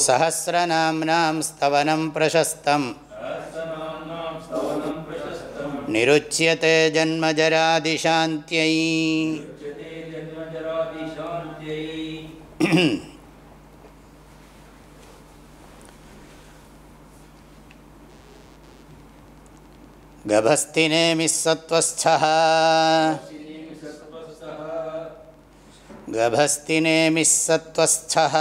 सहस्रनाम्नां स्तवनं प्रशस्तम्। निरुच्यते जन्मजरादिशान्त्यै। गभस्तिनेमिः सत्त्वस्थः। गभस्तिनेमिः सत्त्वस्थः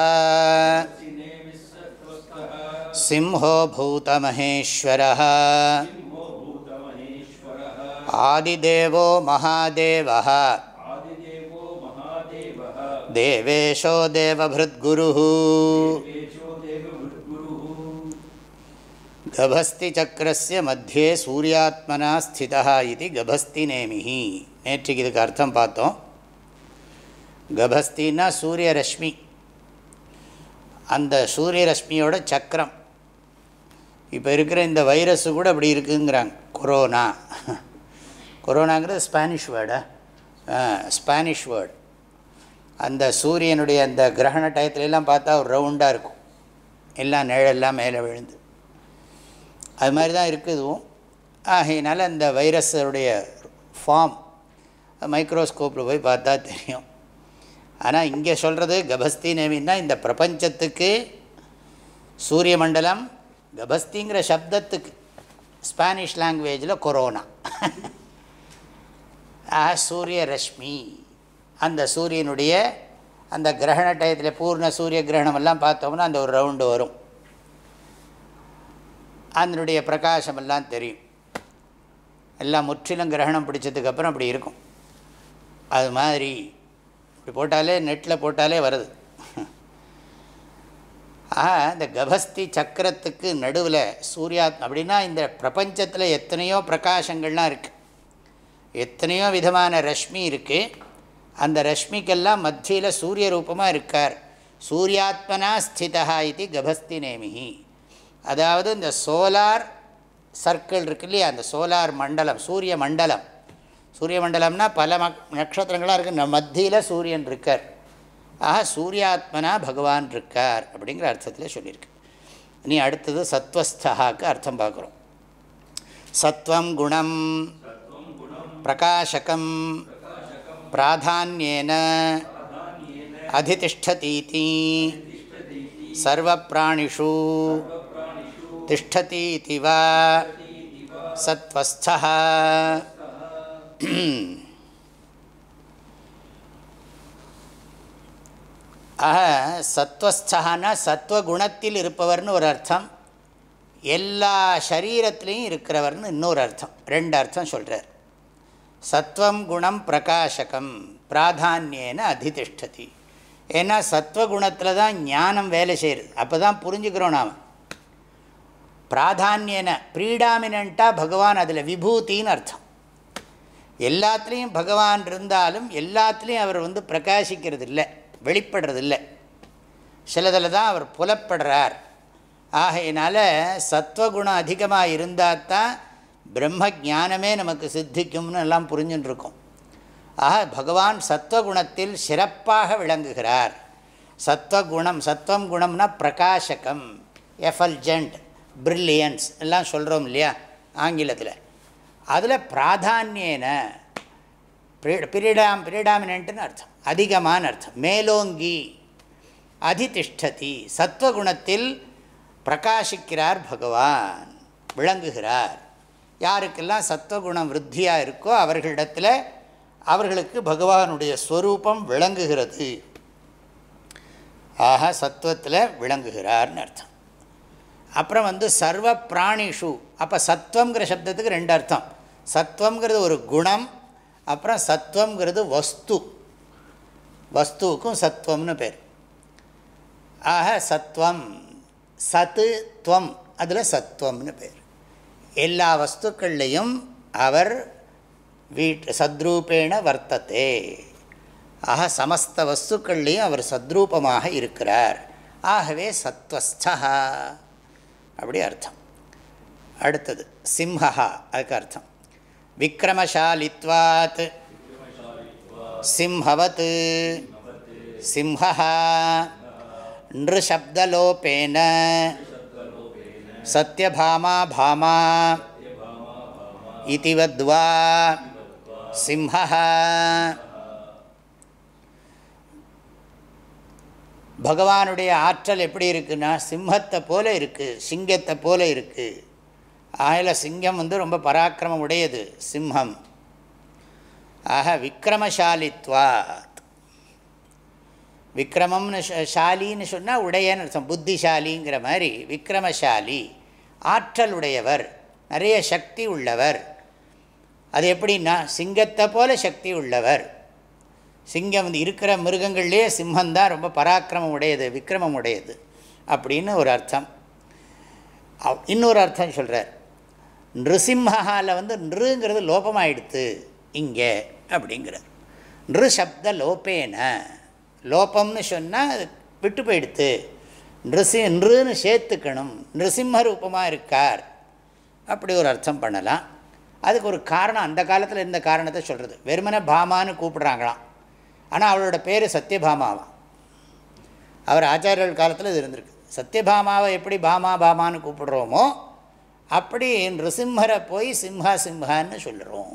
सिंहो भूतमहेश्वरः आदिदेवो महादेवः देवेशो देवभृद्गुरुः கபஸ்திச்சக்கரஸ்ய மத்தியே சூர்யாத்மனா ஸ்திதா இது கபஸ்தி நேமிஹி நேற்றுக்கு இதுக்கு அர்த்தம் பார்த்தோம் கபஸ்தின்னா சூரிய ரஷ்மி அந்த சூரிய ரஷ்மியோட சக்கரம் இப்போ இருக்கிற இந்த வைரஸு கூட அப்படி இருக்குங்கிறாங்க. கொரோனா. கொரோனாங்கிறது ஸ்பானிஷ் வேர்டா? Spanish word. அந்த சூரியனுடைய அந்த கிரகண டயத்துலலாம் பார்த்தா ஒரு ரவுண்டாக இருக்கும். எல்லாம் நிழல்லாம் மேலே விழுந்து. அது மாதிரி தான் இருக்குதுவும் ஆகையினால அந்த வைரஸருடைய ஃபார்ம் மைக்ரோஸ்கோப்பில் போய் பார்த்தா தெரியும். ஆனால் இங்கே சொல்கிறது கபஸ்தி நேமின்னா இந்த பிரபஞ்சத்துக்கு சூரிய மண்டலம் கபஸ்திங்கிற சப்தத்துக்கு ஸ்பானிஷ் லாங்குவேஜில் கொரோனா சூரிய ரஷ்மி அந்த சூரியனுடைய அந்த கிரகண டயத்தில் பூர்ண சூரிய கிரகணமெல்லாம் பார்த்தோம்னா அந்த ஒரு ரவுண்டு வரும். அதனுடைய பிரகாசமெல்லாம் தெரியும். எல்லாம் முற்றிலும் கிரகணம் பிடிச்சதுக்கப்புறம் அப்படி இருக்கும். அது மாதிரி இப்படி போட்டாலே நெட்டில் போட்டாலே வருது. ஆக இந்த கபஸ்தி சக்கரத்துக்கு நடுவில் சூர்யா அப்படின்னா இந்த பிரபஞ்சத்தில் எத்தனையோ பிரகாசங்கள்லாம் இருக்குது எத்தனையோ விதமான ரஷ்மி இருக்குது அந்த ரஷ்மிக்கெல்லாம் மத்தியில் சூரிய ரூபமாக இருக்கார். சூர்யாத்மனா ஸ்திதா இது கபஸ்தி நேமிகி அதாவது இந்த சோலார் சர்க்கிள் இருக்கு இல்லையா அந்த சோலார் மண்டலம் சூரிய மண்டலம். சூரிய மண்டலம்னா பல மக் நட்சத்திரங்களாக இருக்குது மத்தியில் சூரியன் இருக்கார். ஆக சூர்யாத்மனா பகவான் இருக்கார் அப்படிங்கிற அர்த்தத்தில் சொல்லியிருக்கு. நீ அடுத்தது சத்வஸ்தகாக்கு அர்த்தம் பார்க்குறோம். சத்வம் குணம் பிரகாஷகம் பிராதான்யேன அதிதிஷ்டதீதி சர்வப்பிராணிஷு திஷ்டதி இதி வா சத்வஸ்தः ஆக சத்வஸ்தகான்னா சத்வகுணத்தில் இருப்பவர்னு ஒரு அர்த்தம். எல்லா சரீரத்துலேயும் இருக்கிறவர்னு இன்னொரு அர்த்தம். ரெண்டு அர்த்தம் சொல்கிறார் சத்வம் குணம் பிரகாஷகம் பிராதானியேன அதிதிஷ்டதி. ஏன்னா சத்வகுணத்தில் தான் ஞானம் வேலை செய்கிறது அப்போ தான் புரிஞ்சுக்கிறோம் நாம். பிராதானியன ப்ரீடாமினண்ட்டாக பகவான் அதில் விபூத்தின்னு அர்த்தம். எல்லாத்துலேயும் பகவான் இருந்தாலும் எல்லாத்துலேயும் அவர் வந்து பிரகாசிக்கிறது இல்லை வெளிப்படுறதில்லை. சிலதில் தான் அவர் புலப்படுறார். ஆகையினால சத்வகுணம் அதிகமாக இருந்தால் தான் பிரம்ம ஜானமே நமக்கு சித்திக்கும்னு எல்லாம் புரிஞ்சுட்டுருக்கோம் ஆக பகவான் சத்வகுணத்தில் சிறப்பாக விளங்குகிறார். சத்வகுணம் சத்வம் குணம்னா பிரகாசகம் எஃபல்ஜெண்ட் பிரில்லியன்ஸ் எல்லாம் சொல்கிறோம் இல்லையா ஆங்கிலத்தில். அதில் பிராதானியன. பிரீடாம் பிரீடாமினன்ட்னு அர்த்தம். அதிகமான அர்த்தம். மேலோங்கி அதிதிஷ்டதி சத்வகுணத்தில் பிரகாசிக்கிறார் பகவான் விளங்குகிறார். யாருக்கெல்லாம் சத்வகுணம் விருத்தியாக இருக்கோ அவர்களிடத்தில் அவர்களுக்கு பகவானுடைய ஸ்வரூபம் விளங்குகிறது. ஆக சத்துவத்தில் விளங்குகிறார்னு அர்த்தம். அப்புறம் வந்து சர்வ பிராணிஷு. அப்போ சத்வங்கிற சப்தத்துக்கு ரெண்டு அர்த்தம். சத்வங்கிறது ஒரு குணம் அப்புறம் சத்துவங்கிறது வஸ்து. வஸ்துவுக்கும் சத்துவம்னு பேர். ஆக சத்வம் சத்து துவம் அதில் சத்துவம்னு பேர். எல்லா வஸ்துக்கள்லேயும் அவர் வீட் சத்ரூபேண வர்த்தத்தே ஆக சமஸ்த வஸ்துக்கள்லேயும் அவர் சத்ரூபமாக இருக்கிறார். ஆகவே சத்வஸ்தா அப்படி அர்த்தம். அடுத்தது சிம்ஹா அதுக்கு அர்த்தம். விக்ரமசாலித்வாத். சிம்ஹவத். சிம்ஹா நிருஷப்தலோபேன. சத்யபாமா பாமா. இதிவத்வா. சிம்ஹா பகவானுடைய ஆற்றல் எப்படி இருக்குன்னா சிம்மத்தை போல இருக்குது சிங்கத்தை போல இருக்குது அதில் சிங்கம் வந்து ரொம்ப பராக்கிரமம் உடையது சிம்ஹம் ஆக விக்ரமசாலித்வாத் விக்ரமம்னு ஷாலின்னு சொன்னால் உடையன்னு அர்த்தம். புத்திசாலிங்கிற மாதிரி விக்ரமசாலி ஆற்றல் உடையவர் நிறைய சக்தி உள்ளவர். அது எப்படின்னா சிங்கத்தை போல சக்தி உள்ளவர். சிங்கம் வந்து இருக்கிற மிருகங்கள்லேயே சிம்மந்தான் ரொம்ப பராக்கிரமம் உடையது விக்ரமம் உடையது. அப்படின்னு ஒரு அர்த்தம். இன்னொரு அர்த்தம் சொல்கிறார் நிருசிம்ஹாவில் வந்து நிருங்கிறது லோபமாயிடுத்து. இங்கே அப்படிங்கிறது நிரு சப்த லோப்பேன. லோபம்னு சொன்னால் அது விட்டு போயிடுத்து. நிருசி நிறுன்னு சேர்த்துக்கணும். நிருசிம்ம ரூபமாக இருக்கார். அப்படி ஒரு அர்த்தம் பண்ணலாம். அதுக்கு ஒரு காரணம் அந்த காலத்தில் இருந்த காரணத்தை சொல்கிறது வெறுமனை பாமான்னு கூப்பிடுறாங்களாம். ஆனால் அவளோட பேர் சத்யபாமாவான் அவர் ஆச்சாரியர்கள் காலத்தில் இது இருந்திருக்கு. சத்யபாமாவை எப்படி பாமா பாமான்னு கூப்பிடுறோமோ அப்படி நிருசிம்மரை போய் சிம்ஹா சிம்ஹான்னு சொல்கிறோம்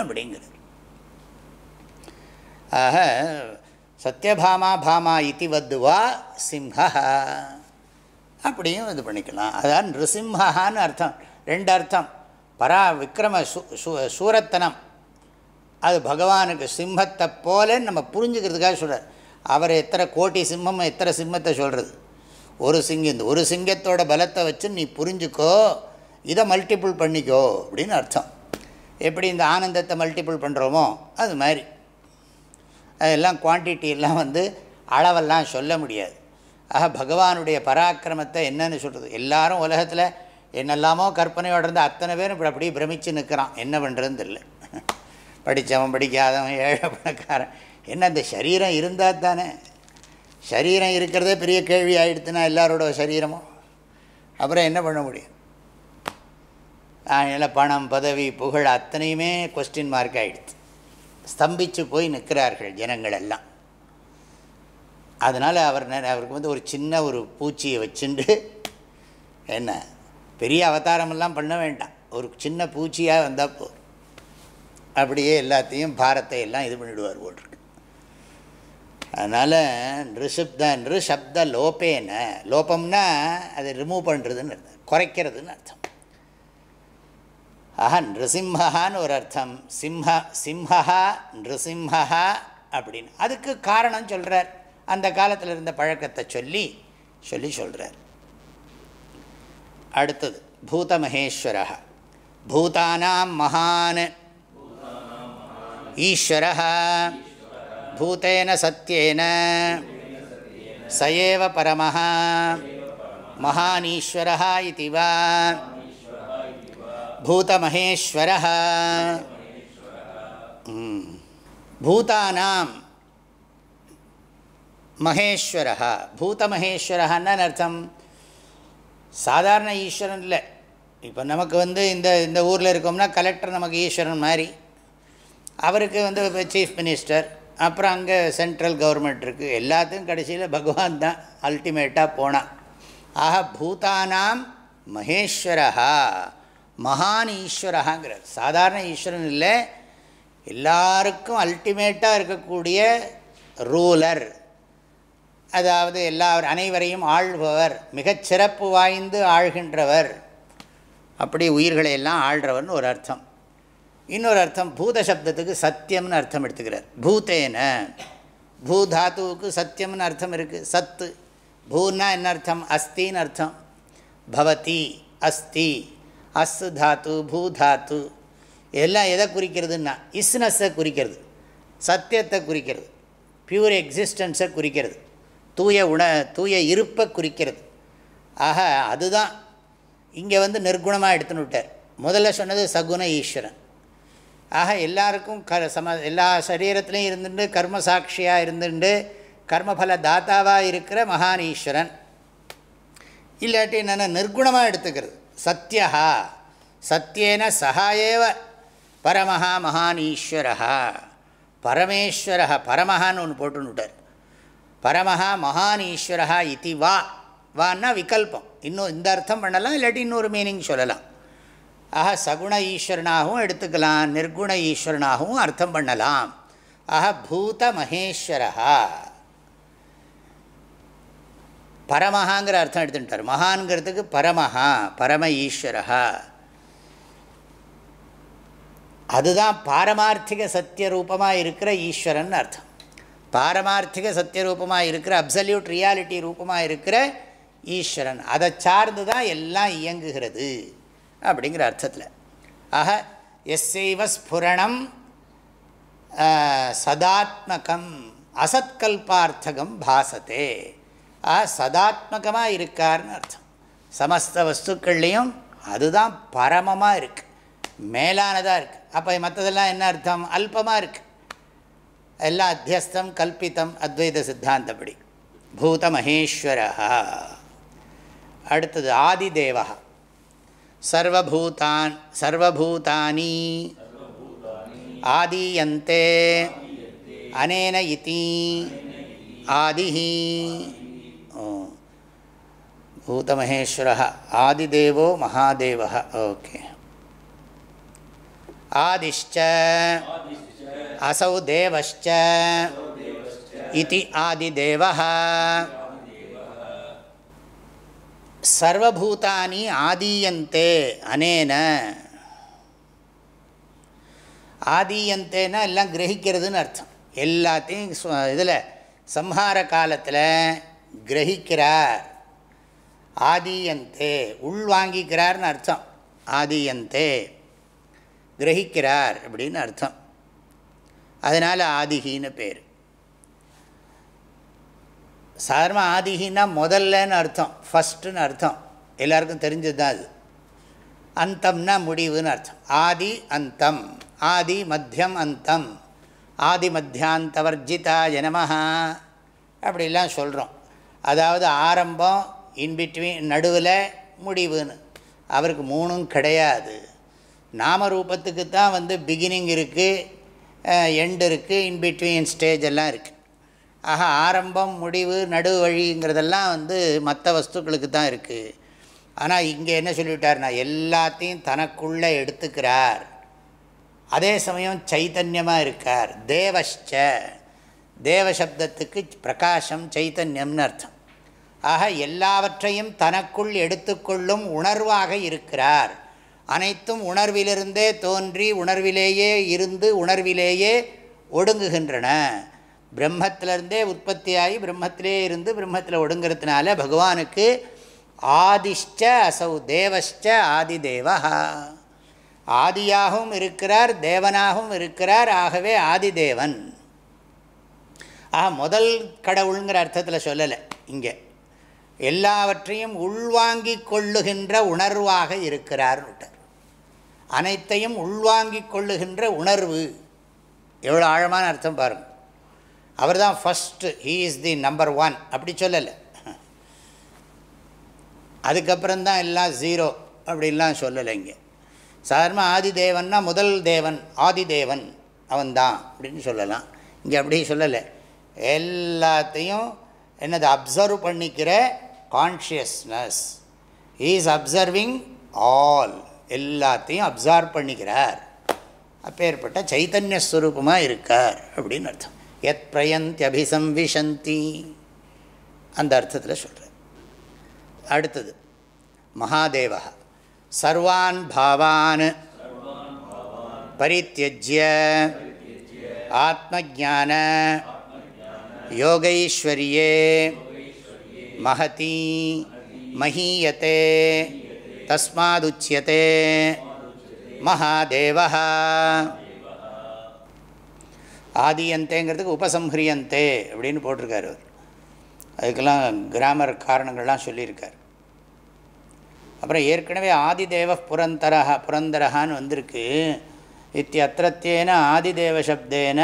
அப்படிங்கிறது. ஆக சத்யபாமா பாமா இத்தி வத்துவா சிம்ஹா. அப்படியும் இது பண்ணிக்கலாம். அதான் நிருசிம்ஹான்னு அர்த்தம். ரெண்டு அர்த்தம். பரா விக்ரம சூ சூரத்தனம். அது பகவானுக்கு சிம்மத்தை போல நம்ம புரிஞ்சுக்கிறதுக்காக சொல்கிறார் அவர் எத்தனை கோட்டி சிம்மம் எத்தனை சிம்மத்தை சொல்கிறது ஒரு சிங்கம் ஒரு சிங்கத்தோட பலத்தை வச்சு நீ புரிஞ்சுக்கோ. இதை மல்டிபிள் பண்ணிக்கோ அப்படின்னு அர்த்தம். எப்படி இந்த ஆனந்தத்தை மல்டிப்புள் பண்ணுறோமோ அது மாதிரி. அதெல்லாம் குவான்டிட்டியெல்லாம் வந்து அளவெல்லாம் சொல்ல முடியாது. ஆக பகவானுடைய பராக்கிரமத்தை என்னன்னு சொல்கிறது எல்லாரும் உலகத்தில் என்னெல்லாமோ கற்பனையோடு இருந்து அத்தனை பேரும் இப்படி அப்படியே பிரமித்து நிற்கிறான் என்ன பண்ணுறதுன்னு தெரியல. படித்தவன் படிக்காதவன் ஏழை பணக்காரன். என்ன அந்த சரீரம் இருந்தால் தானே? சரீரம் இருக்கிறதே பெரிய கேள்வி ஆகிடுத்துனா எல்லாரோட சரீரமும். அப்புறம் என்ன பண்ண முடியும்? அதனால் பணம் பதவி புகழ் அத்தனையுமே கொஸ்டின் மார்க் ஆகிடுது ஸ்தம்பித்து போய் நிற்கிறார்கள் ஜனங்கள் எல்லாம் அதனால் அவர் அவருக்கு வந்து ஒரு சின்ன ஒரு பூச்சியை வச்சுண்டு என்ன பெரிய அவதாரமெல்லாம் பண்ண வேண்டாம். ஒரு சின்ன பூச்சியாக வந்தால் போ. அப்படியே எல்லாத்தையும் பாரத்தை எல்லாம் இது பண்ணிவிடுவார் போட்டிருக்கு அதனால் நிருசப்த நிருசப்த லோப்பேன. லோபம்னா அதை ரிமூவ் பண்ணுறதுன்னு அர்த்தம். குறைக்கிறதுன்னு அர்த்தம். ஆஹா நிருசிம்ஹான்னு ஒரு அர்த்தம். சிம்ஹ சிம்ஹா நிருசிம்ஹா அப்படின்னு. அதுக்கு காரணம் சொல்கிறார் அந்த காலத்தில் இருந்த பழக்கத்தை சொல்லி சொல்லி சொல்கிறார் அடுத்தது பூதமகேஸ்வர பூதானாம் மகான். ஈஸ்வர பூத்தேன சத்தியேன சயேவ பரம மகானீஸ்வர இது வா பூதமகேஸ்வர பூதானாம் மகேஸ்வர பூதமகேஸ்வரன்னு அர்த்தம் சாதாரண ஈஸ்வரன் இல்லை. இப்போ நமக்கு வந்து இந்த இந்த ஊரில் இருக்கோம்னா கலெக்டர் நமக்கு ஈஸ்வரன் மாதிரி. அவருக்கு வந்து சீஃப் மினிஸ்டர் அப்புறம் அங்கே சென்ட்ரல் கவர்மெண்ட் இருக்குது எல்லாத்தையும் கடைசியில் பகவான் தான் அல்டிமேட்டாக போனான் ஆக பூதானாம் மகேஸ்வரா மகான் ஈஸ்வரகாங்கிறார் சாதாரண ஈஸ்வரன் இல்லை. எல்லாருக்கும் அல்டிமேட்டாக இருக்கக்கூடிய ரூலர் அதாவது எல்லா அனைவரையும் ஆள்பவர். மிகச்சிறப்பு வாய்ந்து ஆழ்கின்றவர் அப்படி உயிர்களை எல்லாம் ஆள்றவர்னு ஒரு அர்த்தம். இன்னொரு அர்த்தம் பூத சப்தத்துக்கு சத்தியம்னு அர்த்தம் எடுத்துக்கிறார். பூத்தேன. பூதாத்துவுக்கு சத்தியம்னு அர்த்தம் இருக்குது சத்து. பூன்னா என்ன அர்த்தம்? அஸ்தின்னு அர்த்தம். பவதி அஸ்தி. அஸ் தாத்து பூ தாத்து. எல்லாம் எதை குறிக்கிறதுன்னா இஸ்னஸை குறிக்கிறது சத்தியத்தை குறிக்கிறது பியூர் எக்ஸிஸ்டன்ஸை குறிக்கிறது தூய உண தூய இருப்பை குறிக்கிறது. ஆக அதுதான். இங்கே வந்து நிர்குணமாக எடுத்துன்னு விட்டார். முதல்ல சொன்னது சகுண ஈஸ்வரன். ஆக எல்லாருக்கும் க சம எல்லா சரீரத்துலேயும் இருந்துட்டு கர்மசாட்சியாக இருந்துட்டு கர்மபல தாத்தாவாக இருக்கிற மகான் ஈஸ்வரன். இல்லாட்டி என்னென்ன நிர்குணமாக எடுத்துக்கிறது. சத்யா சத்தியேன சகாயேவ பரமஹா மகான் ஈஸ்வரா பரமேஸ்வர பரமஹான்னு ஒன்று போட்டுன்னுட்டார். பரமஹா மகான் ஈஸ்வரா இது வா. வான்னா விகல்பம். இன்னும் இந்த அர்த்தம் பண்ணலாம் இல்லாட்டி இன்னொரு மீனிங் சொல்லலாம். ஆஹா சகுண ஈஸ்வரனாகவும் எடுத்துக்கலாம் நிர்குண ஈஸ்வரனாகவும் அர்த்தம் பண்ணலாம். ஆஹா பூத மகேஸ்வரா பரமஹாங்கிற அர்த்தம் எடுத்துட்டார். மகான்கிறதுக்கு பரமஹா பரம ஈஸ்வரா அதுதான் பாரமார்த்திக சத்திய ரூபமாக இருக்கிற ஈஸ்வரன் அர்த்தம். பாரமார்த்திக சத்திய ரூபமாக இருக்கிற அப்சல்யூட் ரியாலிட்டி ரூபமாக இருக்கிற ஈஸ்வரன். அதை சார்ந்து தான் எல்லாம் இயங்குகிறது அப்படிங்கிற அர்த்தத்தில். ஆக எஸ்ஸைவ ஸ்புரணம் சதாத்மகம் அசத்கல்பார்த்தகம் பாசத்தே. ஆ சதாத்மகமாக இருக்கார்னு அர்த்தம். சமஸ்த வஸ்துக்கள்லேயும் அதுதான் பரமமாக இருக்குது மேலானதாக இருக்குது அப்போ மற்றதெல்லாம் என்ன அர்த்தம்? அல்பமாக இருக்குது எல்லாம் அத்தியஸ்தம் கல்பித்தம் அத்வைத சித்தாந்தப்படி. பூத பூதமகேஸ்வர. அடுத்தது ஆதிதேவா. சர்வபூதான் சர்வபூதானி. ஆதீயந்தே. அனேன இதி. ஆதிஹி. பூதமகேஸ்வரः ஆதிதேவோ மகாதேவः ஓகே ஆதிஷ்ட அசௌ தேவச்ச இது ஆதிதேவ சர்வபூதானி ஆதீயந்தே அனேன ஆதீயந்தேன்னா எல்லாம் கிரகிக்கிறதுன்னு அர்த்தம். எல்லாத்தையும் இதில் சம்ஹார காலத்தில் கிரகிக்கிறார். ஆதீயந்தே உள்வாங்கிக்கிறார்னு அர்த்தம். ஆதீயந்தே கிரகிக்கிறார் அப்படின்னு அர்த்தம். அதனால் ஆதிகின்னு பேர். சாதாரண ஆதிகின்னா முதல்லன்னு அர்த்தம் ஃபஸ்ட்டுன்னு அர்த்தம். எல்லாருக்கும் தெரிஞ்சது தான் அது. அந்தம்னா முடிவுன்னு அர்த்தம். ஆதி அந்தம். ஆதி மத்தியம் அந்தம். ஆதி மத்தியாந்தவர்ஜிதா ஜனமஹா அப்படிலாம் சொல்கிறோம் அதாவது ஆரம்பம் இன்பிட்வீன் நடுவில் முடிவுன்னு. அவருக்கு மூணும் கிடையாது. நாமரூபத்துக்கு தான் வந்து பிகினிங் இருக்குது எண்டு இருக்குது இன்பிட்வீன் ஸ்டேஜ் எல்லாம் இருக்குது ஆக ஆரம்பம் முடிவு நடு வழிங்கிறதெல்லாம் வந்து மற்ற வஸ்துக்களுக்கு தான் இருக்குது ஆனால் இங்கே என்ன சொல்லிவிட்டார்னா எல்லாத்தையும் தனக்குள்ளே எடுத்துக்கிறார். அதே சமயம் சைத்தன்யமாக இருக்கார். தேவஷ்ச. தேவசப்தத்துக்கு பிரகாசம் சைத்தன்யம்னு அர்த்தம். ஆக எல்லாவற்றையும் தனக்குள் எடுத்துக்கொள்ளும் உணர்வாக இருக்கிறார். அனைத்தும் உணர்விலிருந்தே தோன்றி உணர்விலேயே இருந்து உணர்விலேயே ஒடுங்குகின்றன. பிரம்மத்திலிருந்தே உற்பத்தியாகி பிரம்மத்திலே இருந்து பிரம்மத்தில் ஒடுங்கிறதுனால பகவானுக்கு ஆதிஷ்ட அசௌ தேவஷ்ட ஆதிதேவா ஆதியாகவும் இருக்கிறார் தேவனாகவும் இருக்கிறார் ஆகவே ஆதிதேவன். ஆக முதல் கடவுளுங்கிற அர்த்தத்தில் சொல்லலை இங்கே. எல்லாவற்றையும் உள்வாங்கிக் கொள்ளுகின்ற உணர்வாக இருக்கிறார் அனைத்தையும் உள்வாங்கிக் கொள்ளுகின்ற உணர்வு. எவ்வளோ ஆழமான அர்த்தம் பாருங்கள் அவர் தான் first he is the number one அப்படி சொல்லலை. அதுக்கப்புறம்தான் எல்லாம் ஜீரோ அப்படின்லாம் சொல்லலை இங்கே. சாதாரணமாக ஆதிதேவன்னா முதல் தேவன் ஆதிதேவன் அவன்தான் அப்படின்னு சொல்லலாம். இங்கே அப்படி சொல்லலை. எல்லாத்தையும் என்னது அப்சர்வ் பண்ணிக்கிற கான்ஷியஸ்னஸ் ஈஸ் அப்சர்விங் ஆல் எல்லாத்தையும் அப்சர்வ் பண்ணிக்கிறார். அப்பேற்பட்ட சைத்தன்யஸ்வரூபமாக இருக்கார் அப்படின்னு அர்த்தம். எத் பிரயந்தி அபிசம்விசந்தி அந்த அர்த்தத்தில் சொல்கிறார் அடுத்தது மகாதேவா சர்வான் பாவான் பரித்தியஜ்ய ஆத்மஜான யோகைஸ்வரியே மகதி மஹீயத்தே தஸ்மாதுச்சியதே மகாதேவா ஆதியந்தேங்கிறதுக்கு உபசம்ஹரியந்தே அப்படின்னு போட்டிருக்கார் அவர். அதுக்கெல்லாம் கிராமர் காரணங்கள்லாம் சொல்லியிருக்கார். அப்புறம் ஏற்கனவே ஆதிதேவ புரந்தரஹா புரந்தரஹான்னு வந்திருக்கு. இத்தியத்திரத்தேன ஆதிதேவ சப்தேன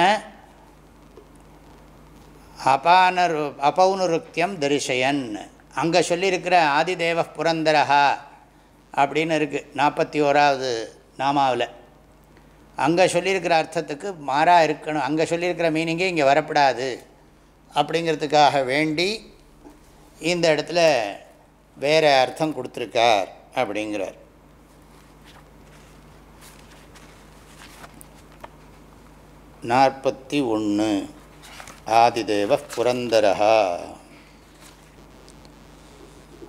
அபானரு அபௌனுருக்தியம் தரிசயன். அங்கே சொல்லியிருக்கிற ஆதிதேவ புரந்தரஹா அப்படின்னு இருக்குது நாற்பத்தி ஓராவது நாமாவில். அங்கே சொல்லியிருக்கிற அர்த்தத்துக்கு மாறாக இருக்கணும். அங்கே சொல்லியிருக்கிற மீனிங்கே இங்கே வரப்படாது. அப்படிங்கிறதுக்காக வேண்டி இந்த இடத்துல வேறு அர்த்தம் கொடுத்துருக்கார் அப்படிங்கிறார். நாற்பத்தி ஒன்று ஆதிதேவ புரந்தரா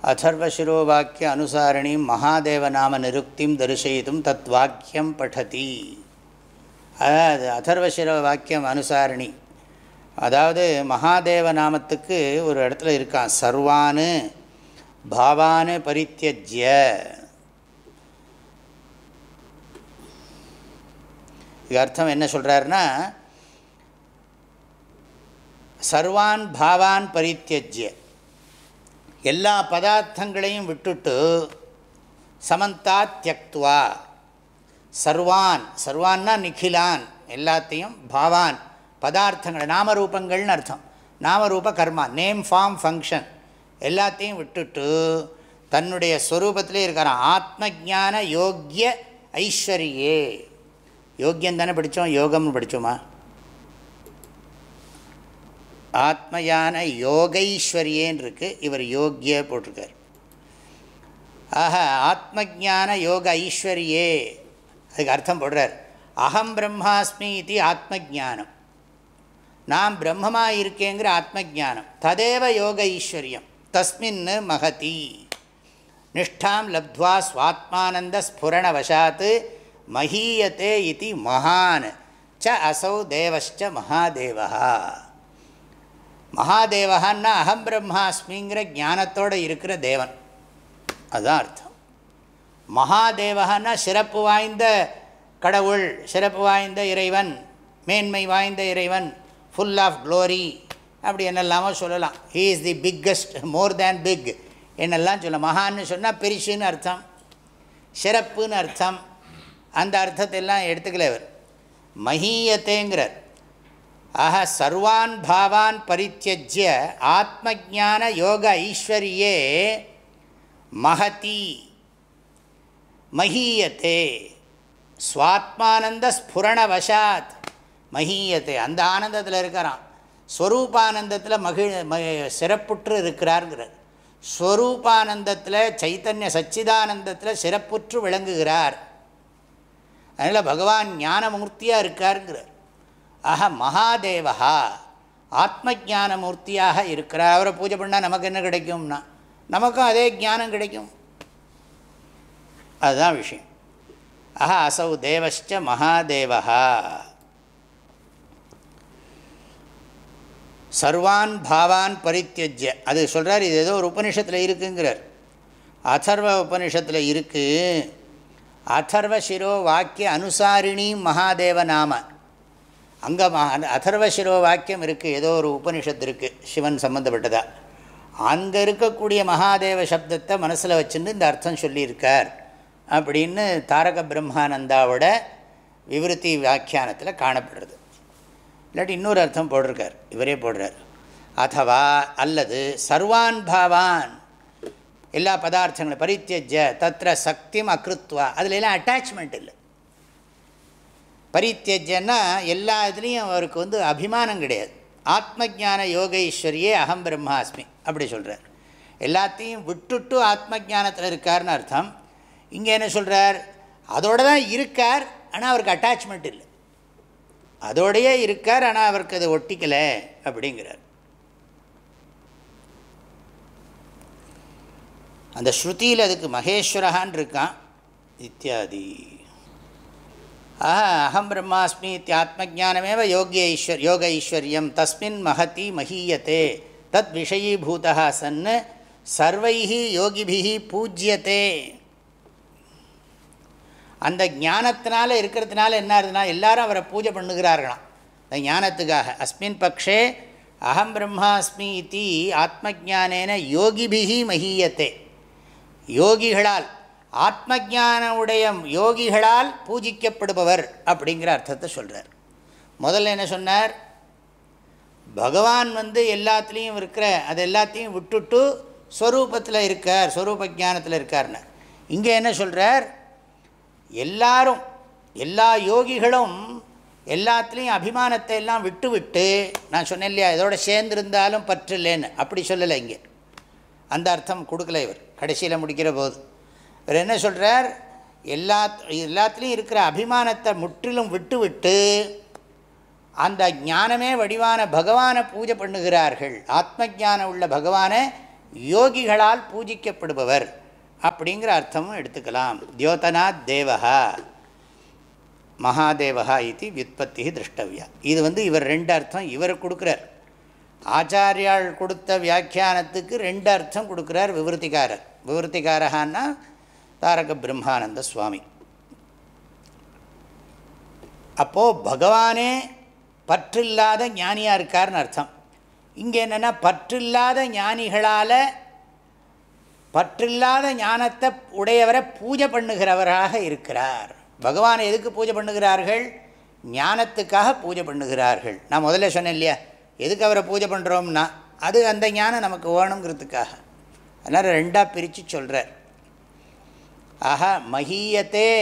அதர்வசிரோவாக்கிய அனுசாரணி மகாதேவநாம நிருக்திம் தரிசயித்தும் தத் வாக்கியம் படதி அதாவது அதர்வசிர வாக்கியம் அனுசாரணி அதாவது மகாதேவ நாமத்துக்கு ஒரு இடத்துல இருக்கான். சர்வானு பாவானு பரித்தியஜ்ய. இது அர்த்தம் என்ன சொல்கிறாருன்னா சர்வான் பாவான் பரித்தியஜ்ய. எல்லா பதார்த்தங்களையும் விட்டுட்டு சமந்தா தியக்துவா. சர்வான் சர்வான்னா நிகிலான் எல்லாத்தையும் பாவான் பதார்த்தங்கள் நாமரூபங்கள்னு அர்த்தம். நாமரூப கர்மா நேம் ஃபார்ம் ஃபங்க்ஷன் எல்லாத்தையும் விட்டுட்டு தன்னுடைய ஸ்வரூபத்திலே இருக்கிறான் ஆத்ம ஜான யோக்கிய ஐஸ்வரியே. யோக்கியம் தானே படித்தோம் யோகம்னு படித்தோமா? ஆத்மயான யோகைஸ்வரியேன்னு இருக்குது இவர் யோக்கிய போட்டிருக்கார். ஆக ஆத்மஜான யோக ஐஸ்வரியே அதுக்கு அர்த்தம் போடுறார். அகம் பிரம்மாஸ்மி இது ஆத்மஜானம். நான் பிரம்மமாக இருக்கேங்கிற ஆத்மஜானம். ததேவ யோக ஐஸ்வர்யம். தஸ்மின் மகதி. நிஷ்டாம் லப்த்வா ஸ்வாத்மானந்த ஸ்புரணவசாத் மஹீயத்தே இது மகான். ச அசௌ தேவச்ச மகாதேவா மகாதேவகான்னா அகம் பிரம்மாஸ்மிங்கிற ஞானத்தோடு இருக்கிற தேவன். அதுதான் அர்த்தம். மகாதேவகான்னா சிறப்பு வாய்ந்த கடவுள் சிறப்பு வாய்ந்த இறைவன் மேன்மை வாய்ந்த இறைவன் ஃபுல் ஆஃப் க்ளோரி அப்படி என்னெல்லாமோ சொல்லலாம். He is the biggest more than big என்னெல்லாம் சொல்ல மகான்னு சொன்னால் பெரிசுன்னு அர்த்தம் சிறப்புன்னு அர்த்தம். அந்த அர்த்தத்தெல்லாம் எடுத்துக்கல இவர். மகீயத்தேங்கிறார். ஆக சர்வான் பாவான் பரித்தியஜ்ய ஆத்மஜான யோக ஐஸ்வர்யே மகதி. மகீயத்தே சுவாத்மானந்த ஸ்புரண வசாத் மகீயத்தை அந்த ஆனந்தத்தில் இருக்கிறான். ஸ்வரூபானந்தத்தில் மகிழ் சிறப்புற்று இருக்கிறார்ங்கிறார். ஸ்வரூபானந்தத்தில் சைத்தன்ய சச்சிதானந்தத்தில் சிறப்புற்று விளங்குகிறார். அதனால் பகவான் ஞானமூர்த்தியாக இருக்காருங்கிறார். அஹ மகாதேவா ஆத்ம ஜானமூர்த்தியாக இருக்கிறார் அவரை பூஜை பண்ணால் நமக்கு என்ன கிடைக்கும்னா நமக்கும் அதே ஞானம் கிடைக்கும். அதுதான் விஷயம். அஹ அசௌ தேவச்ச மகாதேவா சர்வான் பாவான் பரித்தியஜ்ய. அது சொல்கிறார் இது ஏதோ ஒரு உபனிஷத்தில் இருக்குங்கிறார். அதர்வ உபனிஷத்தில் இருக்குது அதர்வ சிரோ வாக்கிய அனுசாரிணி மகாதேவ நாம. அங்கே அதர்வ சிரோ வாக்கியம் இருக்குது ஏதோ ஒரு உபனிஷத்து இருக்குது சிவன் சம்மந்தப்பட்டதாக அங்கே இருக்கக்கூடிய மகாதேவ சப்தத்தை மனசில் வச்சுன்னு இந்த அர்த்தம் சொல்லியிருக்கார். அப்படின்னு தாரக பிரம்மானந்தாவோட விவருத்தி வியாக்கியானத்தில் காணப்படுறது. இல்லாட்டி இன்னொரு அர்த்தம் போட்டிருக்கார். இவரே போடுறார். அதுவா அல்லது சர்வான் பாவான். எல்லா பதார்த்தங்களும் பரித்தியஜ தத்திர சக்தியும் அக்ருத்வா. அதில் எல்லாம் அட்டாச்மெண்ட் இல்லை. பரித்தியஜன்னா எல்லா இதுலேயும் அவருக்கு வந்து அபிமானம் கிடையாது. ஆத்ம ஜான யோகேஸ்வரியே அகம் பிரம்மாஸ்மி அப்படி சொல்கிறார் எல்லாத்தையும் விட்டுட்டு ஆத்ம ஜானத்தில் இருக்கார்னு அர்த்தம். இங்கே என்ன சொல்கிறார் அதோடு தான் இருக்கார் ஆனால் அவருக்கு அட்டாச்மெண்ட் இல்லை. அதோடையே இருக்கார் ஆனால் அவருக்கு அதை ஒட்டிக்கலை அப்படிங்கிறார். அந்த ஸ்ருதியில் அதுக்கு மகேஸ்வரகான் இருக்கான். இத்தியாதி. ஆஹா அகம் பிரம்மாஸ்மி இத்தியாத்மஜானமேவ யோகிய ஈஸ்வர் யோக ஐஸ்வர்யம் தஸ்மின் மகதி மஹீயத்தே தத் விஷயீபூதா சன். சர்வை யோகிபிஹி பூஜ்யத்தே அந்த ஞானத்தினால இருக்கிறதுனால என்ன ஆகுதுன்னா எல்லாரும் அவரை பூஜை பண்ணுகிறார்களாம். அந்த ஞானத்துக்காக. அஸ்மின் பக்ஷே அகம் பிரம்மாஸ்மி இத்தி ஆத்மஜானேன யோகிபிஹி மஹீயத்தே யோகிகளால் ஆத்ம உடைய யோகிகளால் பூஜிக்கப்படுபவர் அப்படிங்கிற அர்த்தத்தை சொல்கிறார் முதல்ல என்ன சொன்னார்? பகவான் வந்து எல்லாத்துலேயும் இருக்கிற அது எல்லாத்தையும் விட்டுட்டு ஸ்வரூபத்தில் இருக்கார் ஸ்வரூப ஜானத்தில் இருக்கார்னு. இங்கே என்ன சொல்கிறார் எல்லாரும் எல்லா யோகிகளும் எல்லாத்துலேயும் அபிமானத்தை எல்லாம் விட்டு விட்டு நான் சொன்னேன் இல்லையா இதோட சேர்ந்திருந்தாலும் பற்றில்லேன்னு. அப்படி சொல்லலை இங்கே. அந்த அர்த்தம் கொடுக்கல இவர். கடைசியில் முடிக்கிற போது. இவர் என்ன சொல்கிறார் எல்லா எல்லாத்துலேயும் இருக்கிற அபிமானத்தை முற்றிலும் விட்டு விட்டு அந்த ஞானமே வடிவான பகவானை பூஜை பண்ணுகிறார்கள். ஆத்ம ஞானம் உள்ள பகவானை யோகிகளால் பூஜிக்கப்படுபவர் அப்படிங்கிற அர்த்தமும் எடுத்துக்கலாம். தியோதனாத் தேவகா மகாதேவகா இது வியுற்பத்தி திருஷ்டவியா. இது வந்து இவர் ரெண்டு அர்த்தம் இவர் கொடுக்குறார். ஆச்சாரியால் கொடுத்த வியாக்கியானத்துக்கு ரெண்டு அர்த்தம் கொடுக்குறார் விவருத்திகாரர். விவருத்திகாரகான்னா தாரக பிரம்மானந்த சுவாமி. அப்போது பகவானே பற்றில்லாத ஞானியாக இருக்கார்னு அர்த்தம். இங்கே என்னென்னா பற்றில்லாத ஞானிகளால் பற்றில்லாத ஞானத்தை உடையவரை பூஜை பண்ணுகிறவராக இருக்கிறார். பகவானை எதுக்கு பூஜை பண்ணுகிறார்கள்? ஞானத்துக்காக பூஜை பண்ணுகிறார்கள். நான் முதல்ல சொன்னேன் இல்லையா? எதுக்கு அவரை பூஜை பண்ணுறோம்னா அது அந்த ஞானம் நமக்கு வேணுங்கிறதுக்காக. அதனால் ரெண்டாக பிரித்து சொல்கிறார் அஹ மஹீயத்தே.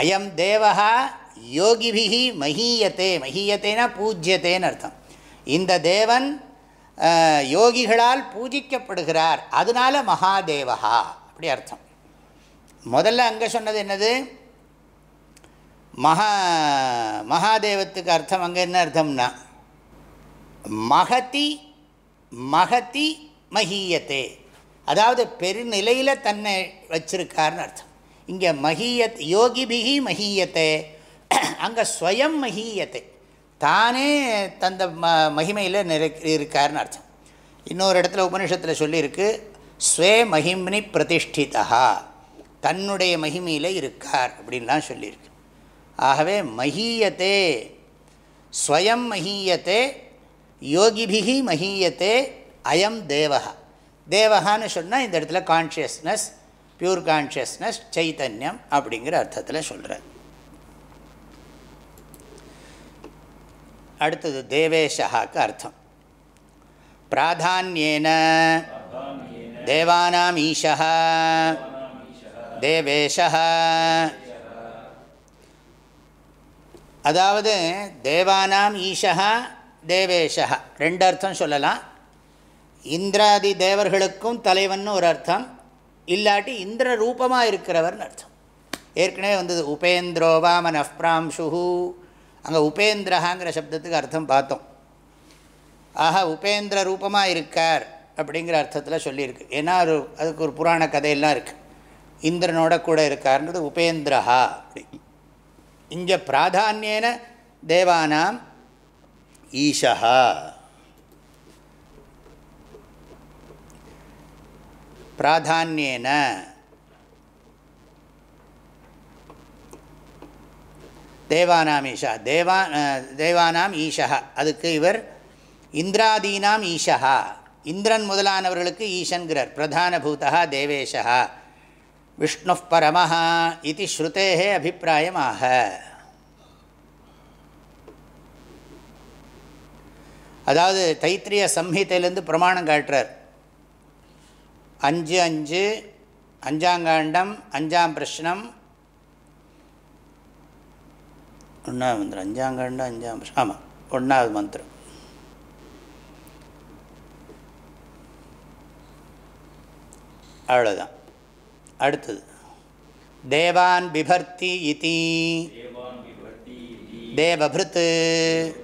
அயம் தேவகா யோகிபிகி மஹீயத்தே. மஹீயத்தேனா பூஜ்யத்தேன்னு அர்த்தம். இந்த தேவன் யோகிகளால் பூஜிக்கப்படுகிறார். அதனால மகாதேவகா அப்படி அர்த்தம். முதல்ல அங்கே சொன்னது என்னது? மகா மகாதேவத்துக்கு அர்த்தம் அங்கே என்ன அர்த்தம்னா மகதி மகதி மஹீயத்தே. அதாவது பெருநிலையில் தன்னை வச்சிருக்கார்னு அர்த்தம். இங்கே மகீயத் யோகிபிகி மகீயத்தை அங்கே ஸ்வயம் மகீயத்தை. தானே தந்த ம மகிமையில் நிறை இருக்கார்னு அர்த்தம். இன்னொரு இடத்துல உபனிஷத்தில் சொல்லியிருக்கு ஸ்வே மகிம்னி பிரதிஷ்டிதா தன்னுடைய மகிமையில் இருக்கார் அப்படின்லாம் சொல்லியிருக்கு. ஆகவே மகீயத்தே ஸ்வயம் மகீயத்தே யோகிபிகி மகீயத்தே அயம் தேவகா தேவகான்னு சொன்னால் இந்த இடத்துல கான்ஷியஸ்னஸ் பியூர் கான்ஷியஸ்னஸ் சைத்தன்யம் அப்படிங்கிற அர்த்தத்தில் சொல்கிறார் அடுத்தது தேவேஷகாக்கு அர்த்தம். பிராதான்யேன தேவானாம் ஈஷா தேவேஷா அதாவது தேவானாம் ஈஷா தேவேஷா ரெண்டு அர்த்தம் சொல்லலாம். இந்திராதி தேவர்களுக்கும் தலைவன் ஒரு அர்த்தம். இல்லாட்டி இந்திர ரூபமாக இருக்கிறவர்னு அர்த்தம். ஏற்கனவே வந்தது உபேந்திரோவா மனப்பிராம்சுஹு அங்கே உபேந்திரஹாங்கிற சப்தத்துக்கு அர்த்தம் பார்த்தோம். ஆக உபேந்திர ரூபமாக இருக்கார் அப்படிங்கிற அர்த்தத்தில் சொல்லியிருக்கு. ஏன்னா ஒரு அதுக்கு ஒரு புராண கதையெல்லாம் இருக்குது இந்திரனோட கூட இருக்கார்ன்றது உபேந்திரஹா. அப்படி இங்கே பிராதானியன தேவானாம் ஈஷா பிராதான்யேன தேவானாம் ஈஷா தேவா தேவானாம் ஈஷா அதுக்கு இவர் இந்திராதீனாம் ஈஷா இந்திரன் முதலானவர்களுக்கு ஈசன்கிறார் பிரதான பூதா தேவேஷா விஷ்ணு பரமஹா இது ஸ்ருதேகே அபிப்பிராயமாக. அதாவது தைத்திரிய சம்ஹிதையிலேருந்து பிரமாணம் காட்டுறார். அஞ்சு அஞ்சு அஞ்சாங்காண்டம் அஞ்சாம் பிரஷ்னம். ஒன்றாவது மந்திரம் அஞ்சாங்காண்டம் அஞ்சாம் பிரஷ்னம். ஆமாம் ஒன்றாவது மந்திரம். அவ்வளோதான் அடுத்தது. தேவான் பிபர்த்தி இதி. தேவபிருத்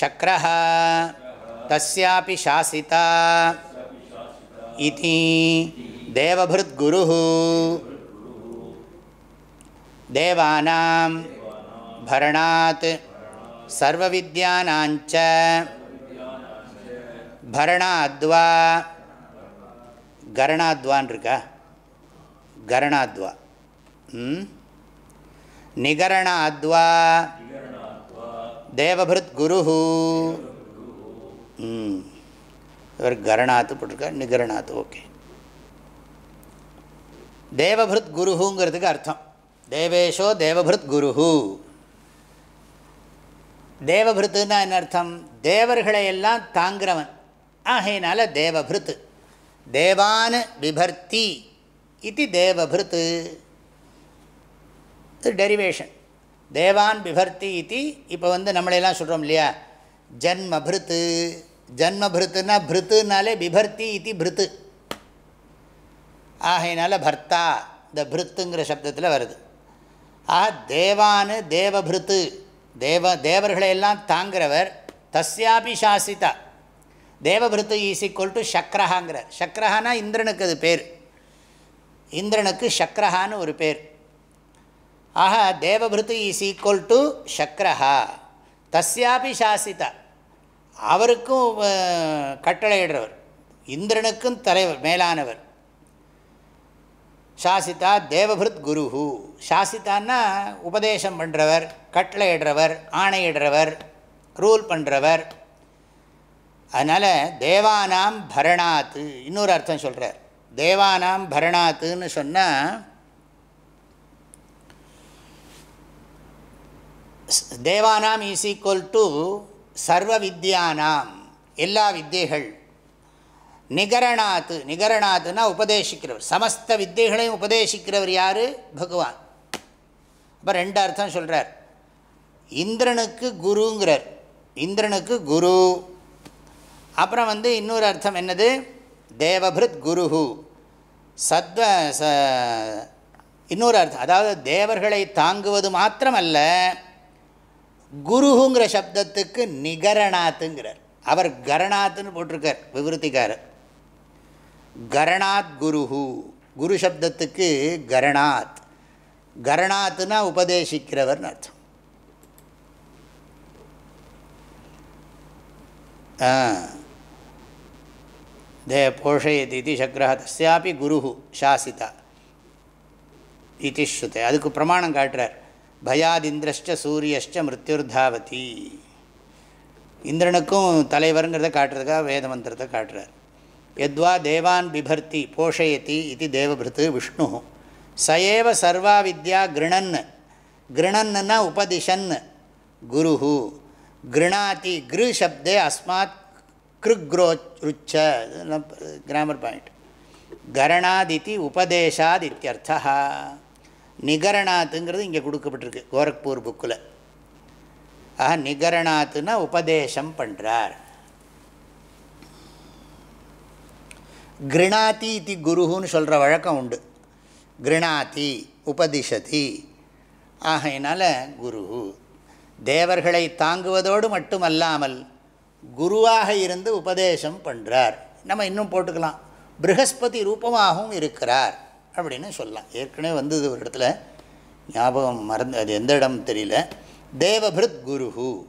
சக்ரஹ. தஸ்யாபி சாசிதா. இதி தேவபிருத் குரு தேவானாம் பரணாத் சர்வவித்யானாஞ்ச பரணாத்வா கரணாத்வான் இருக்கா கரணாத்வா நிகரணாத்வா தேவபிருத் குரு ம் இவர் கரணாத்து போட்டிருக்கார் நிகரணாத்து ஓகே. தேவபிருத் குருஹுங்கிறதுக்கு அர்த்தம். தேவேஷோ தேவபிருத் குருஹு. தேவபிருத்துன்னா என்ன அர்த்தம்? தேவர்களை எல்லாம் தாங்கிறவன். ஆகையினால தேவபிருத் தேவான் பிபர்த்தி இது தேவபிருத் டெரிவேஷன் தேவான் பிபர்த்தி இது இப்போ வந்து நம்மளையெல்லாம் சொல்கிறோம் இல்லையா? ஜன்மபிருத்து. ஜன்மபிருத்துனா பிருத்துனாலே பிபர்த்தி இது பிருத்து. ஆகையினால பர்த்தா இந்த பிருத்துங்கிற சப்தத்தில் வருது. ஆக தேவானு தேவபிருத்து. தேவ தேவர்களை எல்லாம் தாங்கிறவர் தஸ்யாபி சாசிதா. தேவபிருத்து ஈஸ் ஈக்குவல் டு சக்ரஹாங்கிறார். சக்ரஹானா இந்திரனுக்கு அது பேர். இந்திரனுக்கு சக்ரஹான்னு ஒரு பேர். ஆக தேவபிருத்து ஈஸ் ஈக்குவல் டு சக்ரஹா. தஸ்யாபி சாசிதா. அவருக்கும் கட்டளையிடுறவர். இந்திரனுக்கும் தலைவர் மேலானவர். சாசிதா தேவபிருத் குருஹு. சாசித்தான்னா உபதேசம் பண்ணுறவர் கட்டளையிடுறவர் ஆணையிடுறவர் ரூல் பண்ணுறவர் அதனால் தேவானாம் பரணாத்து இன்னொரு அர்த்தம் சொல்கிறார் தேவானாம் பரணாத்துன்னு சொன்னால் தேவானாம் இஸ் ஈக்குவல் டு சர்வ வித்யானாம் எல்லா வித்தியைகள். நிகரணாத்து நிகரணாத்துனா உபதேசிக்கிறவர். சமஸ்த வித்தியைகளையும் உபதேசிக்கிறவர் யார்? பகவான். அப்போ ரெண்டு அர்த்தம் சொல்கிறார் இந்திரனுக்கு குருங்கிறார். இந்திரனுக்கு குரு. அப்புறம் வந்து இன்னொரு அர்த்தம் என்னது? தேவபிருத் குருஹு. சத்வ ச இன்னொரு அர்த்தம். அதாவது தேவர்களை தாங்குவது மாத்திரமல்ல குருங்கிற சப்தத்துக்கு நிகரணாத்துங்கிறார். அவர் கரணாத்துன்னு போட்டிருக்கார் விவருத்திக்காரர். கரணாத் குருஹு. குரு சப்தத்துக்கு கரணாத். கரணாத்துனா உபதேசிக்கிறவர்னு அர்த்தம். தே போஷயதி இது சக்ரா தஸ்யாப்பி குரு சாசிதா. இது ஸ்ருத்தை அதுக்கு பிரமாணம் காட்டுறார். பயாதிந்திரஷ்ட சூரியஷ்ட மிருத்யுர்தாவதி. இந்திரனுக்கும் தலைவருங்கிறத காட்டுறதுக்காக வேத மந்திரத்தை காட்டுறார். எத்வா தேவான் பிபர்த்தி போஷயதி இது தேவபிருத்து விஷ்ணு. சயேவ சர்வா வித்யா கிருணன். கிருணன்னா உபதிஷன். குருஹு. கிருணாதி கிரு சப்தே அஸ்மாத் கிருக்ரோ ருச்ச கிராமர் பாயிண்ட் கரணாதிதி உபதேசாத் இத்தியர்த்தா நிகரணாத்துங்கிறது இங்கே கொடுக்கப்பட்டிருக்கு கோரக்பூர் புக்கில் ஆக நிகரணாத்துன்னா உபதேசம் பண்ணுறார் கிருணாதி இது குருன்னு சொல்கிற வழக்கம் உண்டு. கிருணாதி உபதிஷதி. ஆகையினால குரு தேவர்களை தாங்குவதோடு மட்டுமல்லாமல் குருவாக இருந்து உபதேசம் பண்ணுறார் நம்ம இன்னும் போட்டுக்கலாம். ப்ரகஸ்பதி ரூபமாகவும் இருக்கிறார். அப்படின்னு சொல்லலாம். ஏற்கனவே வந்தது ஒரு இடத்துல. ஞாபகம் மறந்து அது எந்த இடம் தெரியல. தேவபிருத் குருஹு.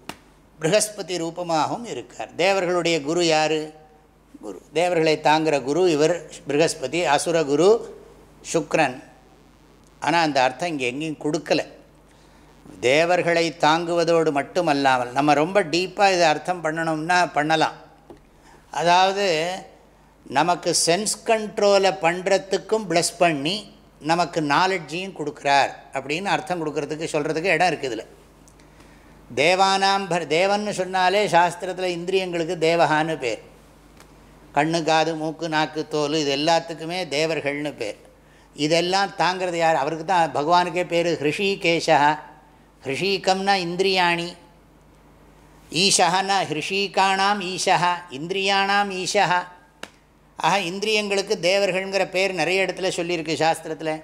ப்ரகஸ்பதி ரூபமாகவும் இருக்கார். தேவர்களுடைய குரு யார்? குரு. தேவர்களை தாங்குகிற குரு இவர் ப்ரகஸ்பதி அசுர குரு சுக்ரன். ஆனால் அந்த அர்த்தம் இங்கே எங்கேயும் கொடுக்கலை. தேவர்களை தாங்குவதோடு மட்டுமல்லாமல் நம்ம ரொம்ப டீப்பாக இதை அர்த்தம் பண்ணணும்னா பண்ணலாம். அதாவது நமக்கு சென்ஸ் கண்ட்ரோலை பண்ணுறதுக்கும் ப்ளஸ் பண்ணி நமக்கு நாலெட்ஜையும் கொடுக்குறார் அப்படின்னு அர்த்தம் கொடுக்கறதுக்கு சொல்கிறதுக்கு இடம் இருக்குது இதில் தேவானாம் பர் தேவன்னு சொன்னாலே சாஸ்திரத்தில் இந்திரியங்களுக்கு தேவகான்னு பேர். கண்ணு காது மூக்கு நாக்கு தோல் இது எல்லாத்துக்குமே தேவர்கள்னு பேர். இதெல்லாம் தாங்கிறது யார்? அவருக்கு தான் பகவானுக்கே பேர் ஹிருஷிகேஷா. ஹிருஷீகம்னா இந்திரியாணி. ஈஷகன்னா ஹிருஷீகானாம் ஈஷா இந்திரியானாம் ஈஷா ஆக இந்திரியங்களுக்கு தேவர்கள்ங்கிற பேர் நிறைய இடத்துல சொல்லியிருக்கு சாஸ்திரத்தில்.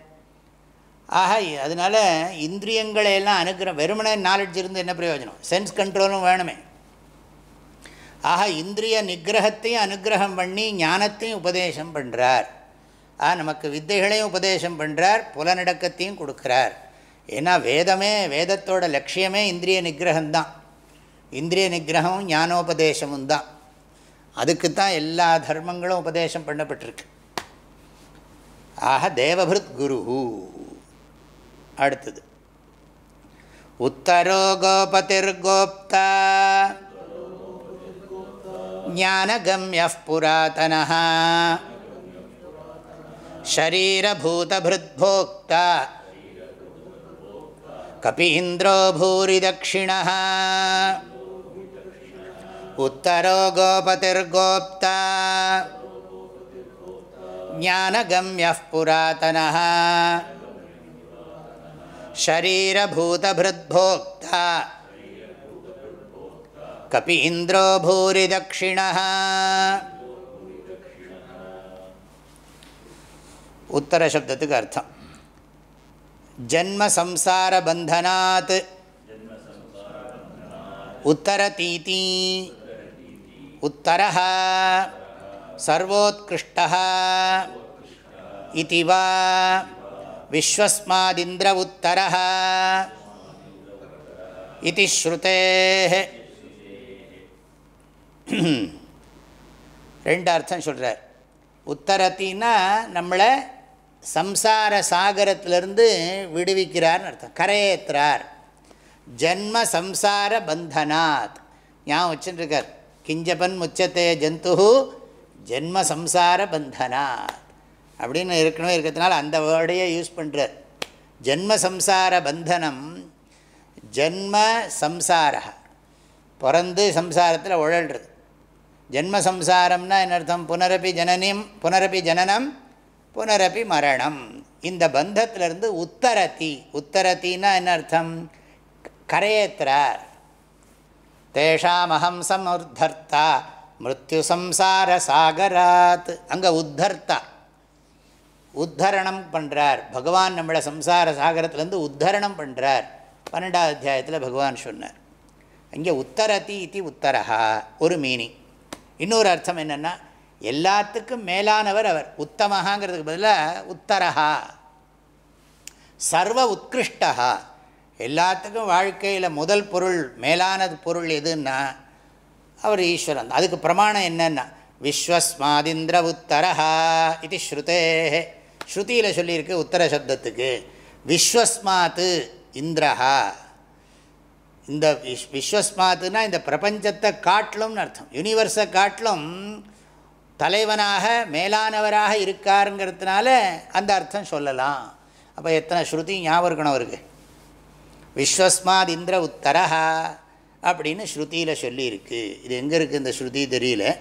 ஆக அதனால் இந்திரியங்களை எல்லாம் அனுகிரகம் வெறுமனே நாலெட்ஜ் இருந்து என்ன பிரயோஜனம்? சென்ஸ் கண்ட்ரோலும் வேணுமே. ஆக இந்திரிய நிகிரகத்தையும் அனுகிரகம் பண்ணி ஞானத்தையும் உபதேசம் பண்ணுறார் ஆ நமக்கு வித்தைகளையும் உபதேசம் பண்ணுறார் புலநடக்கத்தையும் கொடுக்குறார். ஏன்னா வேதமே வேதத்தோட லட்சியமே இந்திரிய நிகிரகம்தான் இந்திரிய நிகிரகம் ஞானோபதேசமும் தான் அதுக்கு தான் எல்லா தர்மங்களும் உபதேசம் பண்ணப்பட்டிருக்கு ஆக தேவபிருத் குரு அடுத்தது உத்தரோ கோபதிர்கோப்தா ஞானகம்ய புராத்தன शरीरभूतभृद्भोक्ता कपीन्द्रो भूरिदक्षिणः उत्तरो गोपतिर्गोप्ता ज्ञानगम्यः पुरातनः शरीरभूतभृद्भोक्ता कपि इन्द्रो भूरिदक्षिणः உத்தர சப்தத்துக்கு அர்த்தம் ஜன்ம சம்சார பந்தனாத் உத்தரதீதி உத்தர சர்வோத்கிருஷ்ட இது வா விஸ்வஸ்மாதிந்திர உத்தர இது ஸ்ருதே ரெண்டு அர்த்தம் சொல்கிறார் உத்தரத்தின்னா நம்மளை சம்சார சாகரத்திலிருந்து விடுவிக்கிறார்னு அர்த்தம். கரையேற்றுறார் ஜென்ம சம்சார பந்தனாத். ஞாபகம் வச்சுருக்கார் கிஞ்சபன் முச்சத்தே ஜந்து ஜென்ம சம்சார பந்தனாத். அப்படின்னு இருக்கணும் இருக்கிறதுனால அந்த வேர்டையே யூஸ் பண்ணுறார் ஜென்ம சம்சார பந்தனம் ஜென்ம சம்சார பிறந்து சம்சாரத்தில் உழல்றது. ஜென்ம சம்சாரம்னா என்ன அர்த்தம்? புனரபி ஜனனியம் புனரபி ஜனனம் புனரபி மரணம். இந்த பந்தத்திலிருந்து உத்தரத்தி உத்தரத்தின்னா என்ன அர்த்தம்? கரையேற்றுறார் தேஷாம் சமுர்தர்த்தா சமுத்தர்த்தா மிருத்யு சம்சார சாகராத் அங்கே உத்தர்த்தா। உத்தரணம் பண்ணுறார் பகவான் நம்மளை சம்சார சாகரத்துலேருந்து உத்தரணம் பண்ணுறார் பன்னெண்டாவது அத்தியாயத்தில் பகவான் சொன்னார். இங்கே உத்தரதி இது உத்தரஹா ஒரு மீனிங் இன்னொரு அர்த்தம் என்னென்னா எல்லாத்துக்கும் மேலானவர் அவர். உத்தமஹாங்கிறதுக்கு பதிலாக உத்தரஹா. சர்வ உத்கிருஷ்டா எல்லாத்துக்கும் வாழ்க்கையில் முதல் பொருள் மேலானது பொருள் எதுன்னா அவர் ஈஸ்வரன் அதுக்கு பிரமாணம் என்னென்னா விஸ்வஸ்மாதிந்திர உத்தரஹா இது ஸ்ருதே. ஸ்ருதியில் சொல்லியிருக்கு உத்தர சப்தத்துக்கு. விஸ்வஸ்மாத்து இந்திரஹா இந்த விஷ் விஸ்வஸ்மாத்துனா இந்த பிரபஞ்சத்தை காட்டிலும்னு அர்த்தம். யூனிவர்ஸை காட்டிலும் தலைவனாக மேலானவராக இருக்காருங்கிறதுனால அந்த அர்த்தம் சொல்லலாம். அப்போ எத்தனை ஸ்ருதி ஞாபகம் இருக்கணும் அவருக்கு? விஸ்வஸ்மாத் இந்திர உத்தரஹா அப்படின்னு ஸ்ருதியில் சொல்லியிருக்கு. இது எங்கே இருக்குது இந்த ஸ்ருதி தெரியல.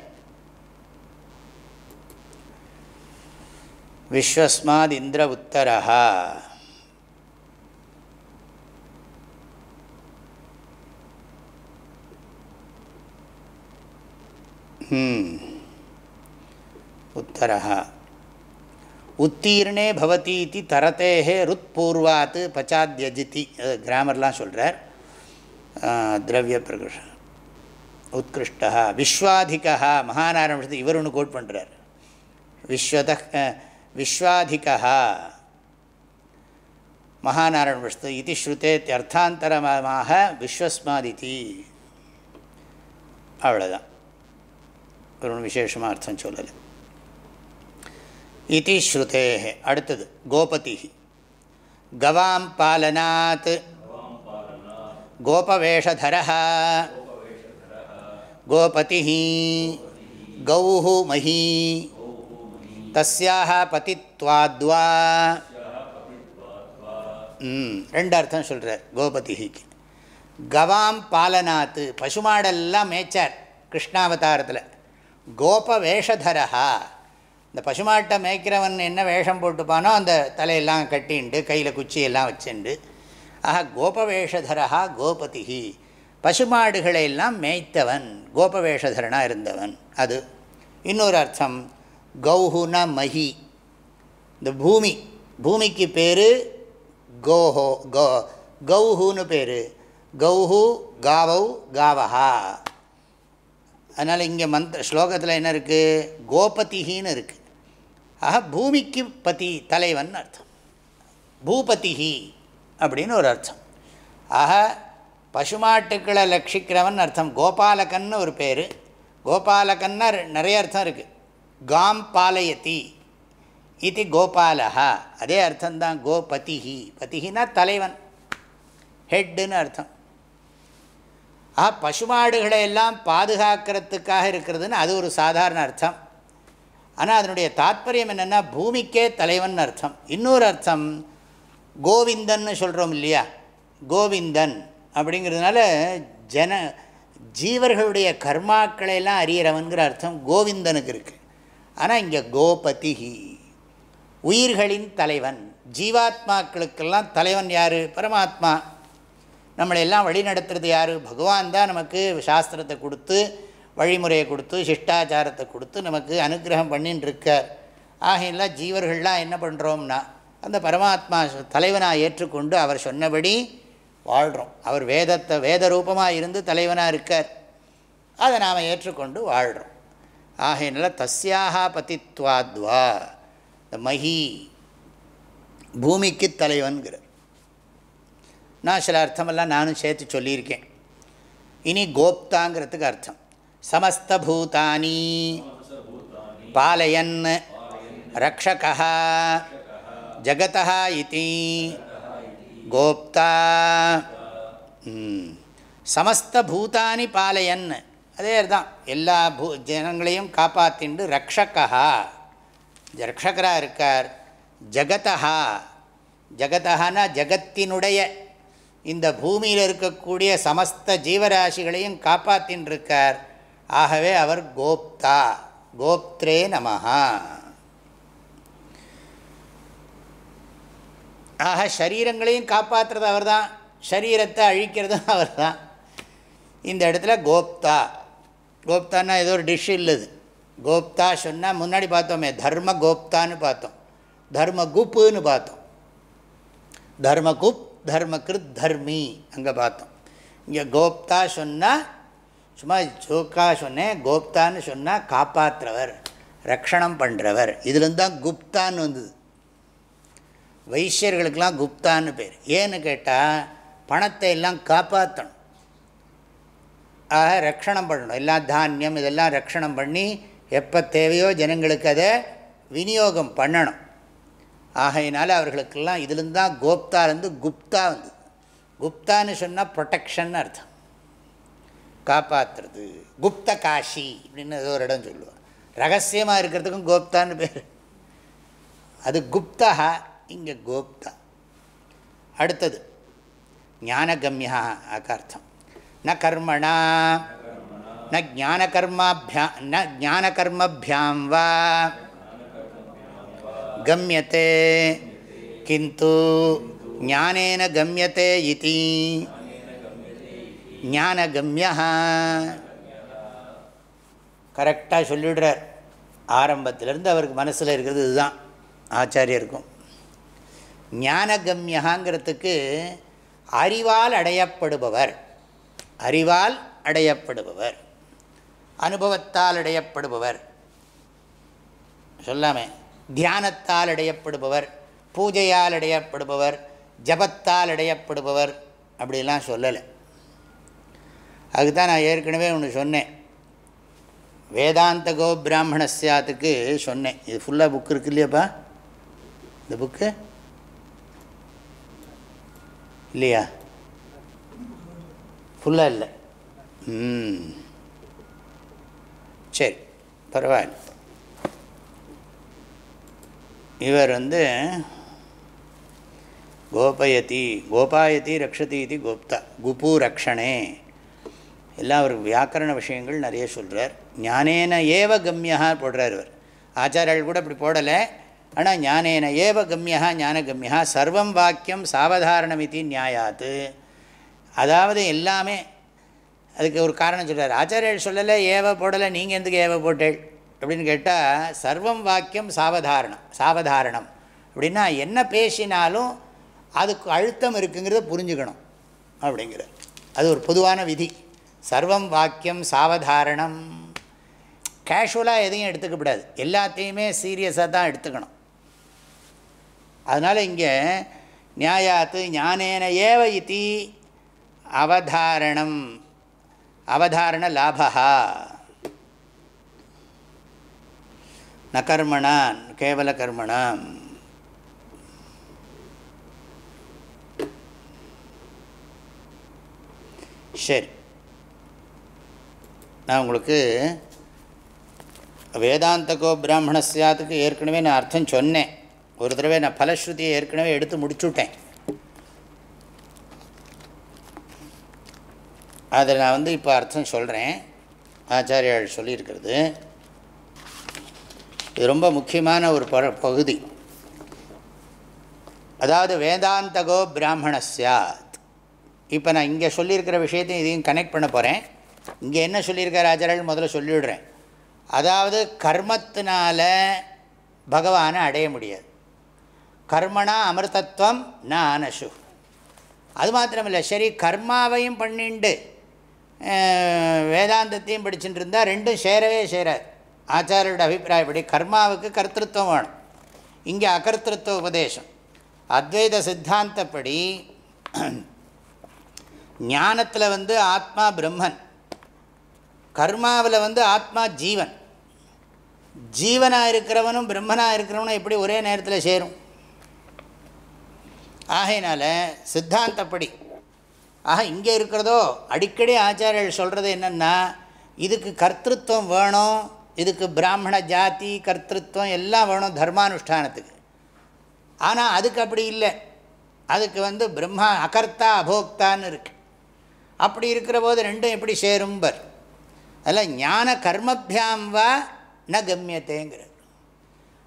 விஸ்வஸ்மாத் இந்திர உத்தரஹா. உத்தரஹா. உத்தீர்ணே பவதி இது தரத்தேகே ருத்பூர்வாத் பச்சாத்யஜிதி. அது கிராமர்லாம் சொல்கிறார் திரவிய பிரகஷ உத்கிருஷ்டா விஸ்வாதிகா மகாநாராயண இவர் ஒன்று கோட் பண்ணுறார் விஸ்வத விஸ்வாதிகா மகாநாராயண இது ஸ்ருதே அர்த்தாந்தரமாக விஸ்வஸ்மாதிதி. அவ்வளோதான் ஒரு விசேஷமாக அர்த்தம் சொல்லலை. இது ஸ்ருதே அடுத்தது கோபதி கவாம் பாலனாத் கோபவேஷர கோபதி கௌஹு மஹி தஸ்யாக பதித்வாத்வா ரெண்டு அர்த்தம் சொல்கிறார் கோபதிக்கு கவாம் பாலனாத்து பசுமாடெல்லாம் மேய்ச்சார் கிருஷ்ணாவதாரத்தில் கோபவேஷதரஹா இந்த பசுமாட்டை மேய்க்கிறவன் என்ன வேஷம் போட்டுப்பானோ அந்த தலையெல்லாம் கட்டிண்டு கையில் குச்சியெல்லாம் வச்சுண்டு ஆஹா கோபவேஷதரா கோபதிகி பசுமாடுகளை எல்லாம் மேய்த்தவன் கோபவேஷதரனாக இருந்தவன். அது இன்னொரு அர்த்தம் கௌஹுன மஹி. இந்த பூமி பூமிக்கு பேர் கோஹோ கோ கௌஹுன்னு பேர். கௌஹு காவௌ காவஹா. அதனால் இங்கே மந்த் ஸ்லோகத்தில் என்ன இருக்குது கோபதிகின்னு இருக்குது ஆக பூமிக்கு பதி தலைவன் அர்த்தம். பூபதிஹி அப்படின்னு ஒரு அர்த்தம். ஆக பசுமாட்டுக்களை லட்சிக்கிறவன் அர்த்தம். கோபாலகன்னு ஒரு பேர். கோபாலகன்னா நிறைய அர்த்தம் இருக்குது காம் பாலயதி. இது கோபாலஹா. அதே அர்த்தம்தான் கோபதிஹி. பதிஹினா தலைவன். ஹெட்டுன்னு அர்த்தம். ஆ பசுமாடுகளை எல்லாம் பாதுகாக்கிறதுக்காக இருக்கிறதுன்னு அது ஒரு சாதாரண அர்த்தம். ஆனால் அதனுடைய தாத்பரியம் என்னென்னா பூமிக்கே தலைவன் அர்த்தம். இன்னொரு அர்த்தம் கோவிந்தன்னு சொல்கிறோம் இல்லையா? கோவிந்தன் அப்படிங்கிறதுனால ஜன ஜீவர்களுடைய கர்மாக்களை எல்லாம் அறியிறவன்கிற அர்த்தம் கோவிந்தனுக்கு இருக்குது ஆனால் இங்கே கோபதிஹி உயிர்களின் தலைவன் ஜீவாத்மாக்களுக்கெல்லாம் தலைவன் யார்? பரமாத்மா. நம்மளையெல்லாம் வழி நடத்துறது யார்? பகவான் தான் நமக்கு சாஸ்திரத்தை கொடுத்து வழிமுறையை கொடுத்து சிஷ்டாச்சாரத்தை கொடுத்து நமக்கு அனுகிரகம் பண்ணின்னு இருக்கார் ஆகையெல்லாம் ஜீவர்கள்லாம் என்ன பண்ணுறோம்னா அந்த பரமாத்மா தலைவனாக ஏற்றுக்கொண்டு அவர் சொன்னபடி வாழ்கிறோம் அவர் வேதத்தை வேத ரூபமாக இருந்து தலைவனாக இருக்கார். அதை நாம் ஏற்றுக்கொண்டு வாழ்கிறோம் ஆகையினால தஸ்யாக பதித்வாத்வா இந்த மஹி பூமிக்கு தலைவன்கிறார். நான் சில அர்த்தமெல்லாம் நானும் சேர்த்து சொல்லியிருக்கேன். இனி கோப்தாங்கிறதுக்கு அர்த்தம். சமஸ்தபூதானி பாலயன் ரக்ஷக ஜகதா இதி கோப்தா சமஸ்தூத்தானி பாலயன் அதே தான். எல்லா பூ ஜனங்களையும் காப்பாற்றிண்டு ரக்ஷகா। ரக்ஷகராக இருக்கார். ஜகதா ஜகதஹானா ஜகத்தினுடைய இந்த பூமியில் இருக்கக்கூடிய சமஸ்த ஜீவராசிகளையும் காப்பாற்றின்னு இருக்கார் ஆகவே அவர் கோப்தா கோப்திரே நமஹா. ஆக சரீரங்களையும் காப்பாற்றுறது அவர் தான் சரீரத்தை அழிக்கிறதும் அவர் தான் இந்த இடத்துல கோப்தா. கோப்தான்னா ஏதோ ஒரு டிஷ் இல்லது. கோப்தா சொன்னால் முன்னாடி பார்த்தோமே தர்ம கோப்தான்னு பார்த்தோம். தர்ம குப்புன்னு பார்த்தோம். தர்ம குப் தர்ம கிருத் தர்மி அங்கே பார்த்தோம். இங்கே கோப்தா சொன்னால் சும்மா ஜோக்கா சொன்னேன் கோப்தான்னு சொன்னால் காப்பாற்றுறவர் ரக்ஷணம் பண்ணுறவர் இதுலேருந்து தான் குப்தான்னு வந்தது. வைசியர்களுக்கெல்லாம் குப்தான்னு பேர். ஏன்னு கேட்டால் பணத்தை எல்லாம் காப்பாற்றணும் ஆக ரக்ஷணம் பண்ணணும். எல்லாம் தானியம் இதெல்லாம் ரக்ஷணம் பண்ணி எப்போ தேவையோ ஜனங்களுக்கு அதை விநியோகம் பண்ணணும். ஆகையினால அவர்களுக்கெல்லாம் இதுலேருந்து தான் கோப்தாலேருந்து குப்தா வந்து குப்தான்னு சொன்னால் ப்ரொட்டெக்ஷன் அர்த்தம். காப்பாற்றுறது குப்த காஷி அப்படின்னு ஏதோ ஒரு இடம் சொல்லுவாள் ரகசியமாக இருக்கிறதுக்கும் கோப்தான்னு பேர். அது குப்தா இங்கே கோப்தா. அடுத்தது ஞானகம்யா அர்த்தம் ந கர்மணா ந ஜானகர்மாபியா ந ஜானகர்மபியாம் வா. கம்யத்தை கிந்து ஞானேன கம்யத்தை இதி. ஞானகம்யா கரெக்டாக சொல்லிடுறார். ஆரம்பத்திலேருந்து அவருக்கு மனசில் இருக்கிறது இதுதான். ஆச்சாரியருக்கும். ஞானகம்யகாங்கிறதுக்கு அறிவால் அடையப்படுபவர். அறிவால் அடையப்படுபவர். அனுபவத்தால் அடையப்படுபவர். சொல்லாமே. தியானத்தால் அடையப்படுபவர். பூஜையால் அடையப்படுபவர். ஜபத்தால் அடையப்படுபவர். அப்படிலாம் சொல்லலை. அதுக்கு தான் நான் ஏற்கனவே ஒன்று சொன்னேன். வேதாந்த கோ பிராமணஸ்யாத்துக்கு சொன்னேன். இது ஃபுல்லாக புக் இருக்கு இல்லையாப்பா? இந்த புக்கு இல்லையா? ஃபுல்லாக இல்லை. ம். சரி பரவாயில்ல. இவர் வந்து கோபயதி கோபாயதி ரக்ஷதி இது கோப்தா குபு ரக்ஷணே எல்லாம் அவர் வியாக்கரண விஷயங்கள் நிறைய சொல்கிறார் ஞானேன ஏவ கம்யா போடுறார் இவர். ஆச்சாரியர்கள் கூட இப்படி போடலை. ஆனால் ஞானேன ஏவ கம்யா ஞானகம்யா சர்வம் வாக்கியம் சாவதாரணமிதி நியாயாத்து. அதாவது எல்லாமே அதுக்கு ஒரு காரணம் சொல்கிறார் ஆச்சாரியர் சொல்லலை ஏவ போடலை நீங்கள் எந்தக்கு ஏவ போட்டேள்? அப்படின்னு கேட்டால் சர்வம் வாக்கியம் சாவதாரணம் சாவதாரணம். அப்படின்னா என்ன பேசினாலும் அதுக்கு அழுத்தம் இருக்குங்கிறத புரிஞ்சுக்கணும். அப்படிங்கிற அது ஒரு பொதுவான விதி. சர்வம் வாக்கியம் சாவதாரணம். கேஷுவலாக எதையும் எடுத்துக்கப்படாது எல்லாத்தையுமே சீரியஸாக தான் எடுத்துக்கணும். அதனால் இங்கே நியாயாத்து ஞானேன ஏவ இத்தி அவதாரணம். அவதாரண லாபா ந கர்மணான் கேவல கர்மணம். சரி. நான் உங்களுக்கு வேதாந்தகோ பிராமணஸ்யாத்துக்கு ஏற்கனவே நான் அர்த்தம் சொன்னேன். ஒரு தடவை நான் பலஸ்ருதியை ஏற்கனவே எடுத்து முடிச்சுட்டேன். அதில் நான் வந்து இப்போ அர்த்தம் சொல்கிறேன் ஆச்சாரியால் சொல்லியிருக்கிறது. இது ரொம்ப முக்கியமான ஒரு ப பகுதி. அதாவது வேதாந்தகோ பிராமண சாத் இப்போ நான் இங்கே சொல்லியிருக்கிற விஷயத்தையும் இதையும் கனெக்ட் பண்ண போகிறேன் இங்கே என்ன சொல்லியிருக்கார் ஆச்சாரியர்கள் முதல்ல சொல்லிவிடுறேன். அதாவது கர்மத்தினால பகவானை அடைய முடியாது. கர்மனா அமிர்தத்துவம் ந ஆனசு அது மாத்திரமில்லை சரி கர்மாவையும் பண்ணிண்டு வேதாந்தத்தையும் படிச்சுட்டு இருந்தால் ரெண்டும் சேரவே சேராது. ஆச்சாரியோட அபிப்பிராயப்படி கர்மாவுக்கு கர்த்திருவம் வேணும். இங்கே அகர்த்திருவ உபதேசம். அத்வைத சித்தாந்தப்படி ஞானத்தில் வந்து ஆத்மா பிரம்மன். கர்மாவில் வந்து ஆத்மா ஜீவன். ஜீவனாக இருக்கிறவனும் பிரம்மனாக இருக்கிறவனும் எப்படி ஒரே நேரத்தில் சேரும்? ஆகையினால சித்தாந்தப்படி ஆக இங்கே இருக்கிறதோ அடிக்கடி ஆச்சாரியர்கள் சொல்கிறது என்னென்னா இதுக்கு கர்த்திருவம் வேணும் இதுக்கு பிராமண ஜாதி கர்த்திருவம் எல்லாம் வேணும் தர்மானுஷ்டானத்துக்கு. ஆனால் அதுக்கு அப்படி இல்லை. அதுக்கு வந்து பிரம்மா அகர்த்தா அபோக்தான்னு இருக்கு. அப்படி இருக்கிற போது ரெண்டும் எப்படி சேரும்பர்? அதில் ஞான கர்மபியாம் வா ந கம்யத்தேங்கிறது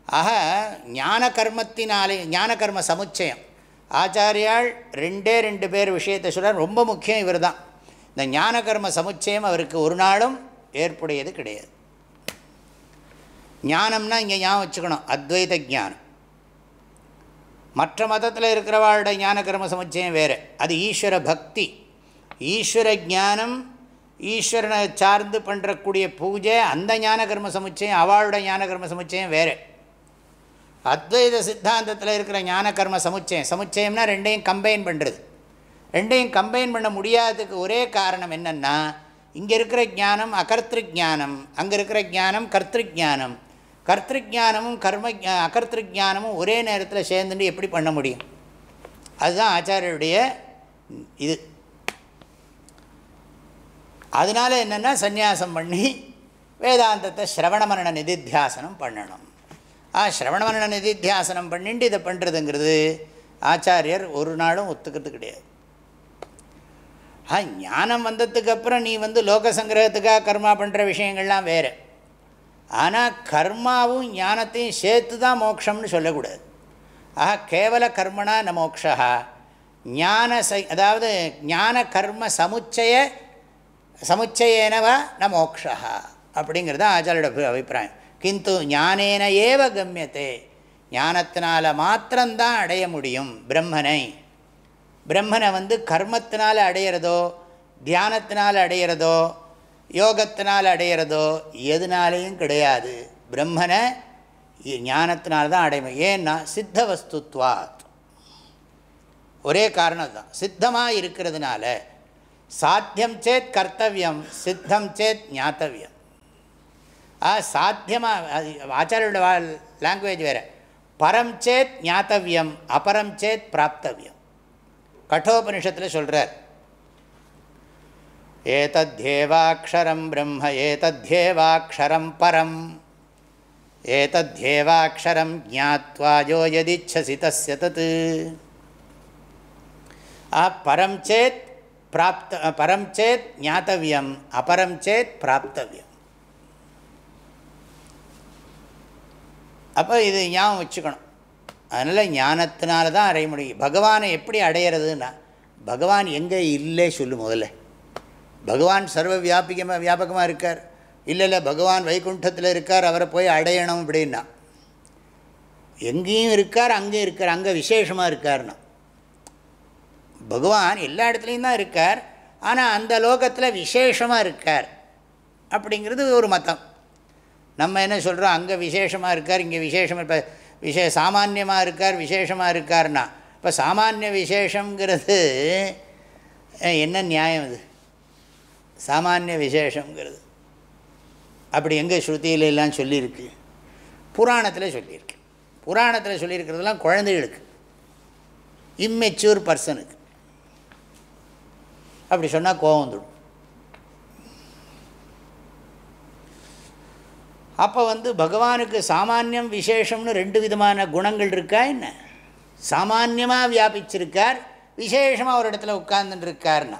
ஆக ஞான கர்மத்தினாலே ஞான கர்ம சமுச்சயம். ஆச்சாரியால் ரெண்டே ரெண்டு பேர் விஷயத்தை சொல்கிறார் ரொம்ப முக்கியம் இவர் தான் இந்த ஞான கர்ம சமுச்சயம் அவருக்கு ஒரு நாளும் ஏற்புடையது கிடையாது. ஞானம்னா இங்கே ஞாபகம் வச்சுக்கணும். அத்வைத ஜானம் மற்ற மதத்தில் இருக்கிறவாளோட ஞான கர்ம சமுச்சயம் வேறு. அது ஈஸ்வர பக்தி. ஈஸ்வர ஜானம் ஈஸ்வரனை சார்ந்து பண்ணுறக்கூடிய பூஜை அந்த ஞான கர்ம சமுச்சயம் அவளோட ஞான கர்ம சமுச்சயம் வேறு. அத்வைத சித்தாந்தத்தில் இருக்கிற ஞான கர்ம சமுச்சயம். சமுச்சயம்னா ரெண்டையும் கம்பைன் பண்ணுறது ரெண்டையும் கம்பைன் பண்ண முடியாததுக்கு ஒரே காரணம் என்னென்னா இங்கே இருக்கிற ஞானம் அகர்த்திருஜானம் அங்கே இருக்கிற ஞானம் ஜானம் கர்த்திருஜானம் கர்த்திருஜானமும் கர்ம அகர்த்திருஜானமும் ஒரே நேரத்தில் சேர்ந்துட்டு எப்படி பண்ண முடியும்? அதுதான் ஆச்சாரியருடைய இது. அதனால் என்னென்னா சந்நியாசம் பண்ணி வேதாந்தத்தை சிரவண மரண நிதித்தியாசனம் பண்ணணும். ஆ சிரவண மரண நிதித்தியாசனம் பண்ணிட்டு இதை பண்ணுறதுங்கிறது ஆச்சாரியர் ஒரு நாளும் ஒத்துக்கிறது கிடையாது. ஆ ஞானம் வந்ததுக்கப்புறம் நீ வந்து லோக சங்கிரகத்துக்காக கர்மா பண்ணுற விஷயங்கள்லாம் வேறு. ஆனால் கர்மாவும் ஞானத்தையும் சேர்த்து தான் மோட்சம்னு சொல்லக்கூடாது. ஆஹா கேவல கர்மனா ந மோக்ஷா ஞான சை அதாவது ஞான கர்ம சமுச்சய சமுச்சயேனவா ந மோக்ஷா அப்படிங்கிறது தான் ஆச்சாரியோட அபிப்பிராயம். கிந்து ஞானேன ஏவ கம்யத்தே ஞானத்தினால் மாத்திரம்தான் அடைய முடியும் பிரம்மனை. பிரம்மனை வந்து கர்மத்தினால் அடையிறதோ தியானத்தினால் அடையிறதோ யோகத்தினால் அடையிறதோ எதுனாலேயும் கிடையாது. பிரம்மனை ஞானத்தினால தான் அடையும் ஏன்னா சித்த வஸ்துத்வாத் ஒரே காரணம் தான் சித்தமாக இருக்கிறதுனால சாத்தியம் சேத் கர்த்தவியம் சித்தம் சேத் ஞாத்தவியம். ஆ சாத்தியமாக ஆச்சாரியோட லாங்குவேஜ் வேறு. பரம் சேத் ஞாத்தவியம் அபரம் சேத் பிராப்தவியம். கட்டோபனிஷத்தில் சொல்கிறார் ஏதத்யேவாட்சரம் பிரம்ம ஏதத்யேவாட்சரம் பரம். ஏதத்யேவாட்சரம் ஜாத்வா யோ எதிச்சசி தஸ்ய தத். பரம் சேத் பிராப்த பரம் சேத் ஞாத்தவியம் அபரம் சேத் பிராப்தவியம். அப்போ இது ஞாபகம் வச்சுக்கணும். அதனால் ஞானத்தினால தான் அடைய முடியும். பகவானை எப்படி அடையிறதுன்னா பகவான் எங்கே இல்லை சொல்லு முதல்ல. பகவான் சர்வ வியாபிகமாக வியாபகமாக இருக்கார். இல்லை இல்லை பகவான் வைகுண்டத்தில் இருக்கார் அவரை போய் அடையணும் அப்படின்னா. எங்கேயும் இருக்கார் அங்கேயும் இருக்கார் அங்கே விசேஷமாக இருக்கார்னா. பகவான் எல்லா இடத்துலையும் தான் இருக்கார் ஆனால் அந்த லோகத்தில் விசேஷமாக இருக்கார் அப்படிங்கிறது ஒரு மதம். நம்ம என்ன சொல்கிறோம் அங்கே விசேஷமாக இருக்கார் இங்கே விசேஷம் இப்போ விசே சாமான்யமாக இருக்கார் விசேஷமாக இருக்கார்னா இப்போ சாமானிய விசேஷங்கிறது என்ன நியாயம் இது? சாமானிய விசேஷங்கிறது அப்படி எங்கே ஸ்ருதியிலெல்லாம் சொல்லியிருக்கு? புராணத்தில் சொல்லியிருக்கு. புராணத்தில் சொல்லியிருக்கிறதுலாம் குழந்தைகளுக்கு. இம்மெச்சூர் பர்சனுக்கு அப்படி சொன்னால் கோவம் வந்துடும். அப்போ வந்து பகவானுக்கு சாமானியம் விசேஷம்னு ரெண்டு விதமான குணங்கள் இருக்கா என்ன? சாமான்யமாக வியாபிச்சிருக்கார் விசேஷமாக ஒரு இடத்துல உட்கார்ந்துட்டுருக்கார்னா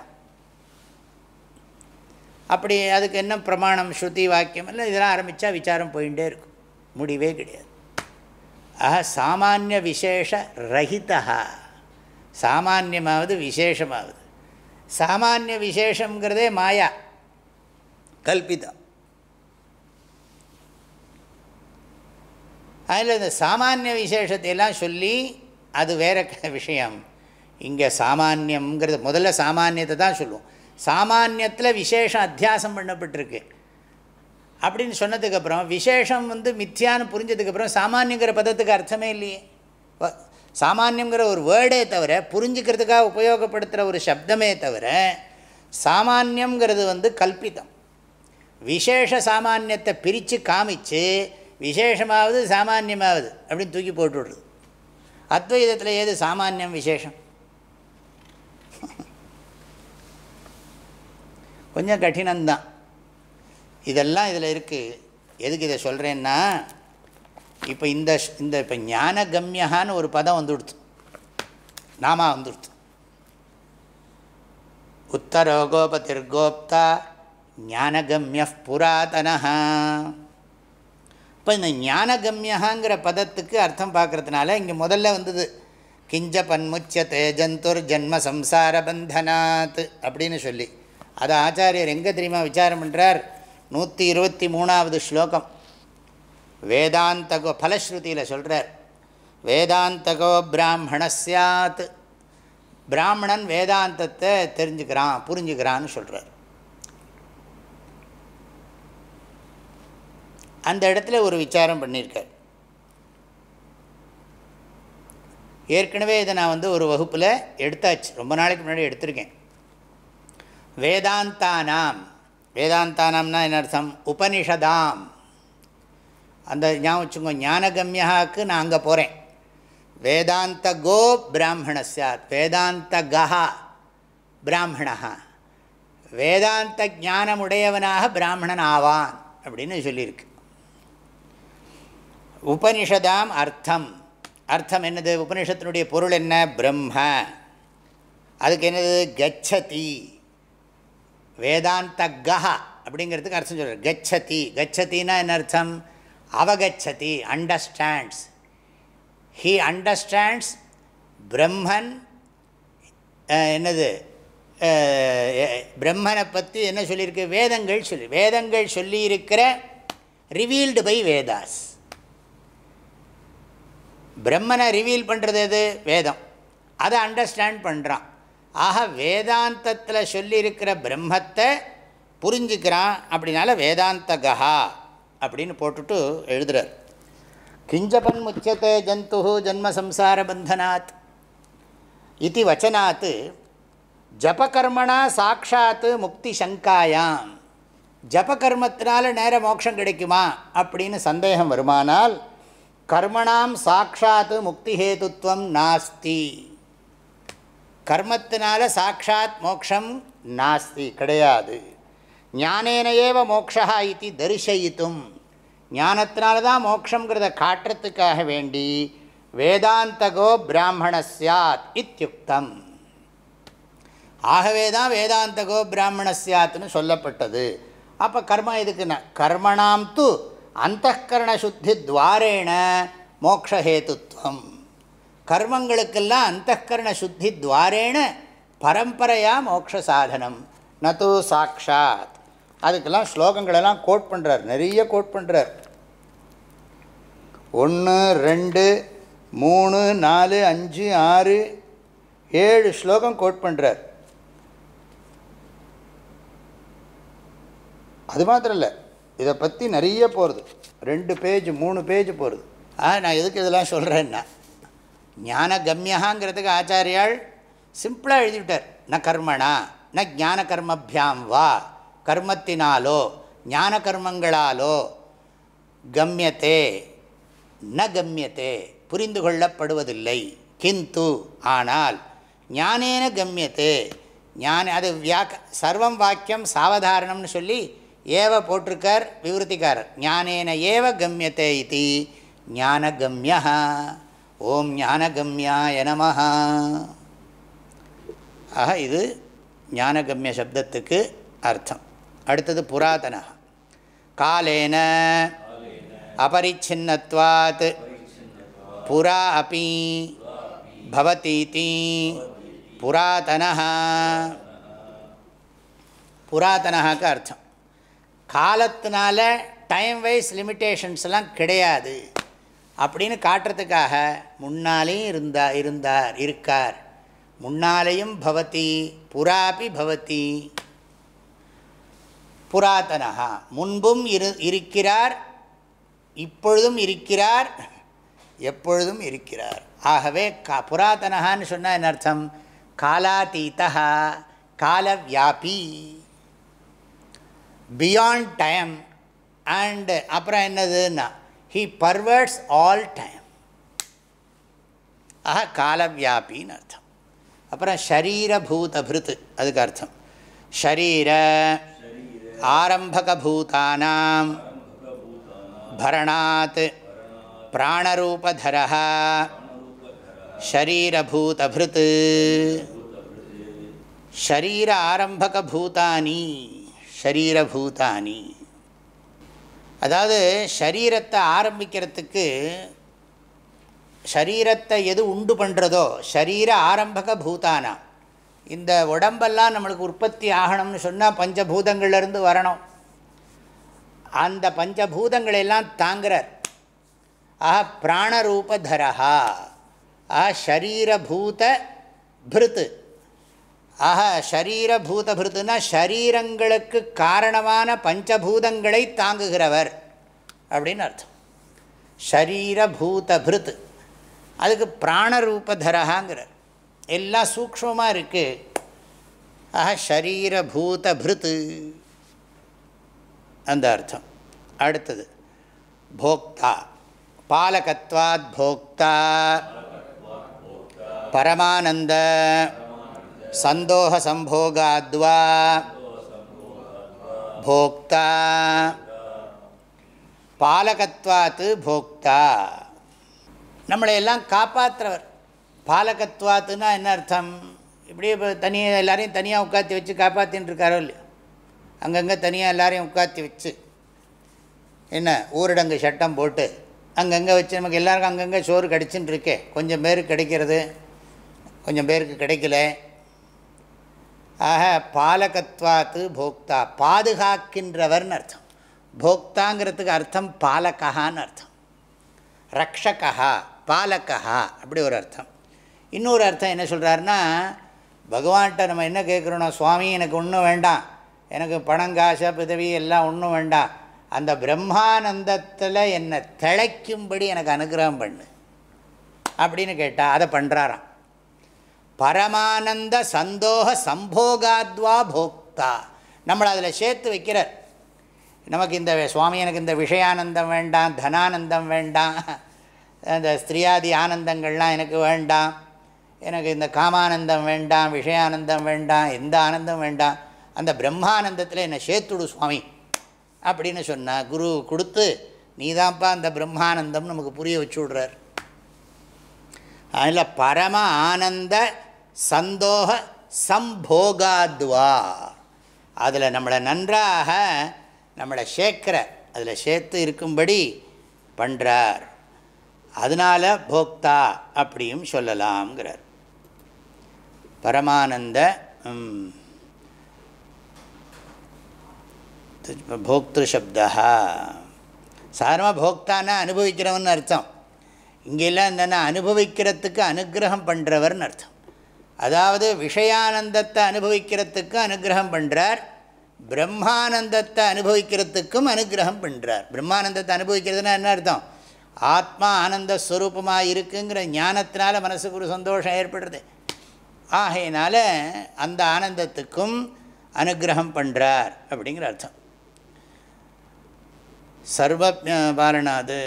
அப்படி அதுக்கு என்ன பிரமாணம் ஸ்ருதி வாக்கியம் இல்லை இதெல்லாம் ஆரம்பித்தா விசாரம் போயிட்டே இருக்கும். முடிவே கிடையாது. ஆக சாமானிய விசேஷ ரஹிதா சாமானியமாவது விசேஷமாவது. சாமானிய விசேஷங்கிறதே மாயா. கல்பிதம் அதில் இந்த சாமானிய விசேஷத்தை எல்லாம் சொல்லி அது வேற விஷயம். இங்கே சாமானியம்ங்கிறது முதல்ல சாமானியத்தை தான் சொல்லுவோம். சாமானியத்தில் விசேஷம் அத்தியாசம் பண்ணப்பட்டிருக்கு. அப்படின்னு சொன்னதுக்கப்புறம் விசேஷம் வந்து மித்தியான்னு புரிஞ்சதுக்கப்புறம் சாமானியங்கிற பதத்துக்கு அர்த்தமே இல்லையே. சாமானியங்கிற ஒரு வேர்டே தவிர புரிஞ்சுக்கிறதுக்காக உபயோகப்படுத்துகிற ஒரு சப்தமே தவிர சாமானியங்கிறது வந்து கல்பிதம். விசேஷ சாமானியத்தை பிரித்து காமிச்சு விசேஷமாவது சாமானியமாவது அப்படின்னு தூக்கி போட்டுவிடுது அத்வைதத்தில் ஏது சாமானியம் விசேஷம்? கொஞ்சம் கடினம்தான். இதெல்லாம் இதில் இருக்குது எதுக்கு இதை சொல்கிறேன்னா இப்போ இந்த இந்த இப்போ ஞானகம்யகான்னு ஒரு பதம் வந்துடுத்து. நாமா வந்துடுத்து. உத்தரோகோபதிர்கோப்தா ஞானகம்ய புராதனா இப்போ இந்த ஞானகம்யகாங்கிற பதத்துக்கு அர்த்தம் பார்க்குறதுனால இங்கே முதல்ல வந்தது கிஞ்ச பன்முச்ச ஜந்துர் ஜன்ம சம்சார பந்தனாத் அப்படின்னு சொல்லி. அதை ஆச்சாரியர் எங்கே தெரியுமா விசாரம் பண்ணுறார் நூற்றி இருபத்தி மூணாவது ஸ்லோகம். வேதாந்தகோ ஃபலஸ்ருதியில் சொல்கிறார் வேதாந்தகோ பிராமண சாத் பிராமணன் வேதாந்தத்தை தெரிஞ்சுக்கிறான் புரிஞ்சுக்கிறான்னு சொல்கிறார் அந்த இடத்துல ஒரு விசாரம் பண்ணியிருக்கார். ஏற்கனவே இதை நான் வந்து ஒரு வகுப்பில் எடுத்தாச்சு ரொம்ப நாளைக்கு முன்னாடி எடுத்திருக்கேன். வேதாந்தானாம் வேதாந்தானாம்னா என்ன அர்த்தம்? உபனிஷதாம். அந்த ஞாபகம் வச்சுக்கோ ஞானகம்யாவுக்கு நான் அங்கே போகிறேன் வேதாந்த கோ பிராமண சாத் வேதாந்த கஹா பிராமணா வேதாந்த ஞானமுடையவனாக பிராமணன் ஆவான் அப்படின்னு சொல்லியிருக்கு. உபனிஷதாம் அர்த்தம். அர்த்தம் என்னது? உபனிஷத்தினுடைய பொருள் என்ன? பிரம்ம. அதுக்கு என்னது? கச்சதி. வேதாந்த கஹா அப்படிங்கிறதுக்கு அர்த்தம் சொல்கிறார் கச்சதி. கச்சத்தின்னா என்ன அர்த்தம்? அவகச்சதி அண்டர்ஸ்டாண்ட்ஸ் ஹீ அண்டர்ஸ்டாண்ட்ஸ் பிரம்மன் என்னது பிரம்மனை பற்றி என்ன சொல்லியிருக்கு? வேதங்கள் சொல்லி வேதங்கள் சொல்லியிருக்கிற ரிவீல்டு பை வேதாஸ் பிரம்மனை ரிவீல் பண்ணுறது எது? வேதம். அதை அண்டர்ஸ்டாண்ட் பண்ணுறான் ஆக வேதாந்தத்தில் சொல்லியிருக்கிற பிரம்மத்தை புரிஞ்சுக்கிறான் அப்படினால வேதாந்தகா. அப்படின்னு போட்டுட்டு எழுதுறார். கிஞ்சபன் முக்கியத்தை ஜந்து ஜன்மசம்சார பந்தனாத். இது வச்சனாத் ஜபகர்மனா சாட்சாத்து முக்தி சங்காயாம். ஜபகர்மத்தினால நேர மோட்சம் கிடைக்குமா அப்படின்னு சந்தேகம் வருமானால் கர்மணாம் சாட்சாத்து முக்தி ஹேதுத்வம் நாஸ்தி. கர்மத்தினால சாட்சாத் மோக்ஷம் நாஸ்தி கிடையாது. ஞானேனையேவ மோக்ஷா இது தரிசயித்தும். ஞானத்தினால தான் மோக்ஷங்கிறத காட்டுறதுக்காக வேண்டி வேதாந்தகோ பிராமண சாத் இத்தியுக்தம். ஆகவே தான் வேதாந்தகோ பிராமண சாத்னு சொல்லப்பட்டது. அப்போ கர்மா எதுக்குன்னா கர்மணாம் து அந்தகரண சுத்தி துவாரேண மோக்ஷஹேத்துவம். கர்மங்களுக்கெல்லாம் அந்தகரண சுத்தி துவாரேண பரம்பரையாக மோக்ஷ சாதனம். நது சாட்சாத் அதுக்கெல்லாம் ஸ்லோகங்களெல்லாம் கோட் பண்ணுறார் நிறைய கோட் பண்ணுறார் ஒன்று ரெண்டு மூணு நாலு அஞ்சு ஆறு ஏழு ஸ்லோகம் கோட் பண்ணுறார் அது மாத்திரம் இல்லை. இதை பற்றி நிறைய போகிறது ரெண்டு பேஜ் மூணு பேஜ் போகிறது ஆ நான் எதுக்கு இதெல்லாம் சொல்கிறேன்னா ஞான கம்யகாங்கிறதுக்கு ஆச்சாரியால் சிம்பிளாக எழுதிவிட்டார். ந கர்மணா ந ஞான கர்மபியாம் வா கர்மத்தினாலோ ஞான கர்மங்களாலோ கம்யத்தே ந கம்யத்தே புரிந்து கொள்ளப்படுவதில்லை. கிந்து ஆனால் ஞானேன கம்யத்தே ஞான அது வியாக்க சர்வம் வாக்கியம் சாவதாரணம்னு சொல்லி ஏவ போட்டிருக்கார் விவருத்திக்காரர். ஞானேன ஏவ கம்யத்தே இது ஞானகம்யா ஓம் ஞானகம்யாய நமஹ. ஆக இது ஞானகம்ய சப்தத்துக்கு அர்த்தம். அடுத்தது புராதன. காலேன. அபரிச்சின்னத்வாத். புரா அப்பி பவதீதி. புராதன. புராதனகாக்கு அர்த்தம். காலத்தினால டைம் வைஸ் லிமிட்டேஷன்ஸ்லாம் கிடையாது. அப்படின்னு காட்டுறதுக்காக முன்னாலேயும் இருந்தா இருந்தார் இருக்கார். முன்னாலேயும் பவதி புறாபி பவதி. புராதனகா முன்பும் இரு இருக்கிறார் இப்பொழுதும் இருக்கிறார் எப்பொழுதும் இருக்கிறார். ஆகவே கா புராதனகான்னு சொன்னால் என்ன அர்த்தம்? காலாதீதா காலவியாபி. பியாண்ட் டைம் அண்டு அப்புறம் என்னதுன்னா ஹீ பர்வர்ட்ஸ் ஆல் டைம் ஆஹா காலவியாபின்னு அர்த்தம். அப்புறம் ஷரீரபூதபிருத் அதுக்கு அர்த்தம். ஷரீர ஆரம்பகபூதானாம் பரணாத் பிராணரூபதர ஷரீரபூதபிருத் ஷரீர ஆரம்பகபூதானி ஷரீரபூதானி அதாவது ஷரீரத்தை ஆரம்பிக்கிறதுக்கு ஷரீரத்தை எது உண்டு பண்ணுறதோ ஷரீர ஆரம்பக பூதானா? இந்த உடம்பெல்லாம் நம்மளுக்கு உற்பத்தி ஆகணும்னு சொன்னால் பஞ்சபூதங்கள்லேருந்து வரணும். அந்த பஞ்சபூதங்களெல்லாம் தாங்கிறார். ஆஹா பிராணரூபதரஹா. ஆஹா ஷரீரபூத பிருத்து. ஆஹா ஷரீரபூத பிருத்துனா ஷரீரங்களுக்கு காரணமான பஞ்சபூதங்களை தாங்குகிறவர் அப்படின்னு அர்த்தம். ஷரீரபூத பிருத்து. அதுக்கு பிராணரூபதரகாங்கிறார் எல்லாம் சூக்ஷமாக இருக்குது ஆஹா ஷரீரபூத பிருத்து அந்த அர்த்தம். அடுத்தது போக்தா. பாலகத்வாத் போக்தா. பரமானந்த. சந்தோக சம்போகாத்வா. போக்தா. பாலகத்வாத்து போக்தா. நம்மளை எல்லாம் காப்பாற்றுறவர் பாலகத்வாத்துனா என்ன அர்த்தம்? இப்படியே இப்போ தனியாக எல்லாரையும் தனியாக உட்காத்தி வச்சு காப்பாற்றின்னு இருக்காரோ இல்லையா? அங்கங்கே தனியாக எல்லாரையும் உட்காத்தி வச்சு என்ன ஊரடங்கு சட்டம் போட்டு அங்கங்கே வச்சு நமக்கு எல்லாருக்கும் அங்கங்கே சோறு கிடச்சின்னு இருக்கே கொஞ்சம் பேருக்கு கிடைக்கிறது கொஞ்சம் பேருக்கு கிடைக்கல. ஆக பாலகத்வாத்து போக்தா பாதுகாக்கின்றவர்னு அர்த்தம். போக்தாங்கிறதுக்கு அர்த்தம் பாலகான்னு அர்த்தம். ரக்ஷகா பாலகா அப்படி ஒரு அர்த்தம். இன்னொரு அர்த்தம் என்ன சொல்கிறாருன்னா பகவான்கிட்ட நம்ம என்ன கேட்குறோன்னா சுவாமி எனக்கு ஒன்றும் வேண்டாம். எனக்கு பணம் காசை பதவி எல்லாம் ஒன்றும் வேண்டாம். அந்த பிரம்மானந்தத்தில் என்னை திளைக்கும்படி எனக்கு அனுகிரகம் பண்ணு. அப்படின்னு கேட்டால் அதை பண்ணுறாராம் பரமானந்த சந்தோக சம்போகாத்வா போக்தா. நம்மளை அதில் சேர்த்து வைக்கிறார். நமக்கு இந்த சுவாமி எனக்கு இந்த விஷயானந்தம் வேண்டாம் தனானந்தம் வேண்டாம் அந்த ஸ்திரியாதி ஆனந்தங்கள்லாம் எனக்கு வேண்டாம். எனக்கு இந்த காமானந்தம் வேண்டாம் விஷயானந்தம் வேண்டாம் எந்த ஆனந்தம் வேண்டாம் அந்த பிரம்மானந்தத்தில் என்னை சேர்த்துடு சுவாமி. அப்படின்னு சொன்னால் குரு கொடுத்து நீதான்ப்பா அந்த பிரம்மானந்தம் நமக்கு புரிய வச்சு விட்றார் அதில் பரம ஆனந்த சந்தோக சம்போகாத்வா. அதில் நம்மளை நன்றாக நம்மளை சேர்க்கிற அதில் சேர்த்து இருக்கும்படி பண்ணுறார் அதனால் போக்தா அப்படியும் சொல்லலாம்ங்கிறார். பரமானந்த போக்திரு சப்தா சாதாரணமாக போக்தானா அனுபவிக்கிறவன் அர்த்தம். இங்கெல்லாம் என்னென்னா அனுபவிக்கிறதுக்கு அனுகிரகம் பண்ணுறவர்னு அர்த்தம். அதாவது விஷயானந்தத்தை அனுபவிக்கிறதுக்கு அனுகிரகம் பண்ணுறார் பிரம்மானந்தத்தை அனுபவிக்கிறதுக்கும் அனுகிரகம் பண்ணுறார் பிரம்மானந்தத்தை அனுபவிக்கிறதுனா என்ன அர்த்தம்? ஆத்மா ஆனந்த ஸ்வரூபமாக இருக்குங்கிற ஞானத்தினால மனசுக்கு ஒரு சந்தோஷம் ஏற்படுறது. ஆகையினால அந்த ஆனந்தத்துக்கும் அனுகிரகம் பண்ணுறார் அப்படிங்கிற அர்த்தம். சர்வ பாலனாது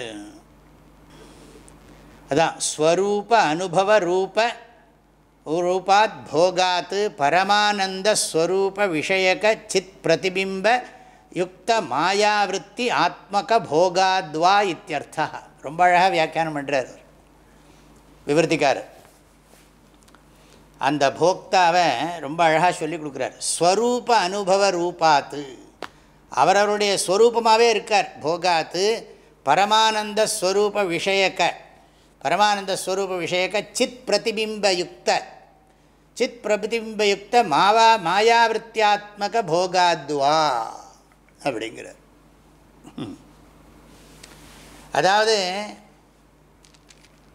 அதான் ஸ்வரூப அனுபவ ரூப ரூபாத் போகாத்து பரமானந்த ஸ்வரூப விஷயக சித் பிரதிபிம்ப யுக்த மாயாவிருத்தி ஆத்மக போகாத்வா இத்தியர்த்தா. ரொம்ப அழகாக வியாக்கியானம் பண்ணுறார் விவருத்திக்காரர் அந்த போக்தாவை ரொம்ப அழகாக சொல்லி கொடுக்குறார். ஸ்வரூப அனுபவ ரூபாத்து. அவரவருடைய ஸ்வரூபமாகவே இருக்கார். போகாத்து பரமானந்த ஸ்வரூப விஷயக்க பரமானந்த ஸ்வரூப விஷயக்க சித் பிரதிபிம்பயுக்த. சித் பிரதிபிம்பயுக்த மாவா மாயாவிருத்தியாத்மக போகாத்வா அப்படிங்கிறார். அதாவது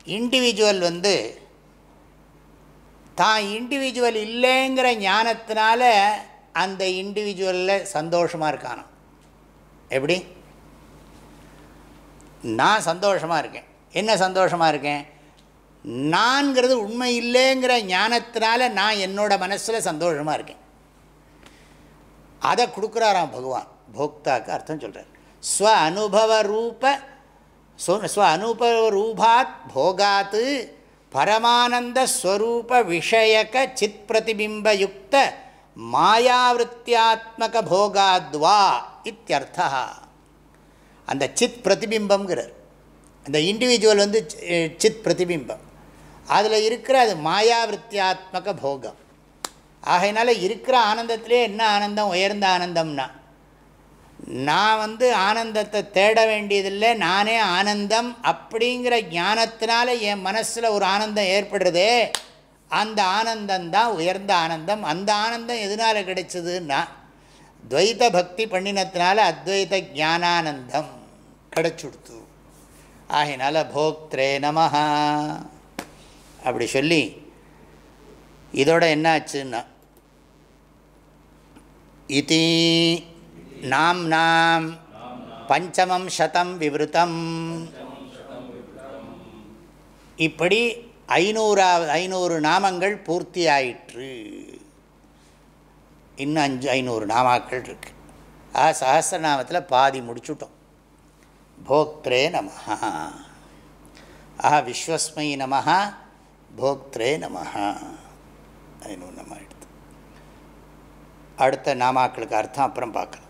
இண்டிவிஜுவல் வந்து தான் இண்டிவிஜுவல் இல்லைங்கிற ஞானத்தினால அந்த இண்டிவிஜுவலில் சந்தோஷமாக இருக்கானோ எப்படி? நான் சந்தோஷமாக இருக்கேன். என்ன சந்தோஷமாக இருக்கேன்? நான்கிறது உண்மை இல்லைங்கிற ஞானத்தினால நான் என்னோட மனசில் சந்தோஷமாக இருக்கேன். அதை கொடுக்குறாராம் பகவான். போக்தாக்கு அர்த்தம் சொல்கிறார் ஸ்வ அனுபவ ரூப ஸ்வ அனுபவ ரூபாத் போகாத்து பரமானந்த ஸ்வரூப விஷயக சித் பிரதிபிம்பயுக்த மாயாவிருத்தியாத்மக போகாத்வா இத்தியர்த்தா. அந்த சித் பிரதிபிம்பங்கிறார் அந்த இண்டிவிஜுவல் வந்து சித் பிரதிபிம்பம் அதில் இருக்கிற அது மாயாவிருத்தியாத்மக போகம். ஆகையினால இருக்கிற ஆனந்தத்திலே என்ன ஆனந்தம்? உயர்ந்த ஆனந்தம்னா நான் வந்து ஆனந்தத்தை தேட வேண்டியதில்லை நானே ஆனந்தம் அப்படிங்கிற ஞானத்தினால என் மனசில் ஒரு ஆனந்தம் ஏற்படுறதே. அந்த ஆனந்தந்தான் உயர்ந்த ஆனந்தம். அந்த ஆனந்தம் எதனால் கிடைச்சதுன்னா துவைத பக்தி பண்ணினத்தினால அத்வைத ஜானானந்தம் கிடச்சுடுத்து. ஆகினால போக்திரே நமஹா. அப்படி சொல்லி இதோட என்னாச்சுன்னா இது நாம் நாம் பஞ்சமம் சதம் விவருத்தம். இப்படி ஐநூறாவது ஐநூறு நாமங்கள் பூர்த்தி ஆயிற்று இன்னும் அஞ்சு ஐநூறு நாமாக்கள் இருக்கு. ஆ சஹசிரநாமத்தில் பாதி முடிச்சுட்டோம். போக்திரே நமஹா. ஆஹா விஸ்வஸ்மை நமஹா. போக்திரே நமஹா. ஐநூறு நம்ம எடுத்து அடுத்த நாமாக்களுக்கு அர்த்தம் அப்புறம் பார்க்கலாம்.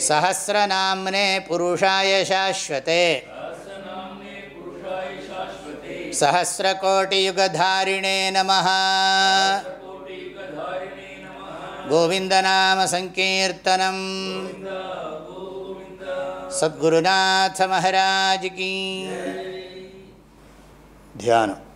सहस्रनाम्ने पुरुषाय शाश्वते। सहस्रकोटियुगधारिणे नमः। गोविन्दनामसङ्कीर्तनम् सद्गुरुनाथ महाराज की। ध्यानम्।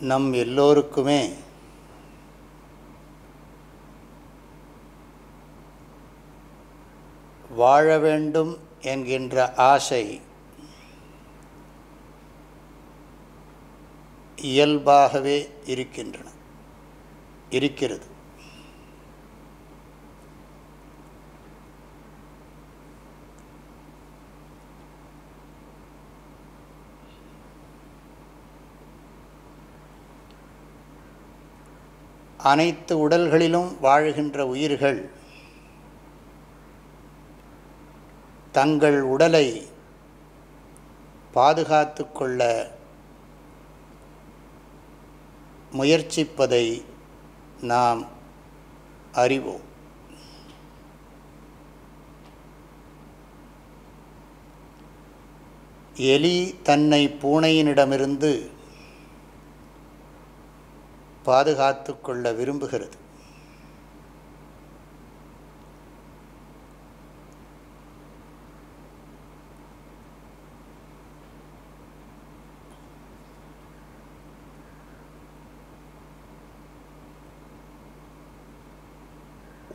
நம் எல்லோருக்குமே வாழ வேண்டும் என்கின்ற ஆசை இயல்பாகவே இருக்கின்றன இருக்கிறது. அனைத்து உடல்களிலும் வாழ்கின்ற உயிர்கள் தங்கள் உடலை பாதுகாத்து கொள்ள முயற்சிப்பதை நாம் அறிவோம். எலி தன்னை பூனையினிடமிருந்து பாதுகாத்து கொள்ள விரும்புகிறது.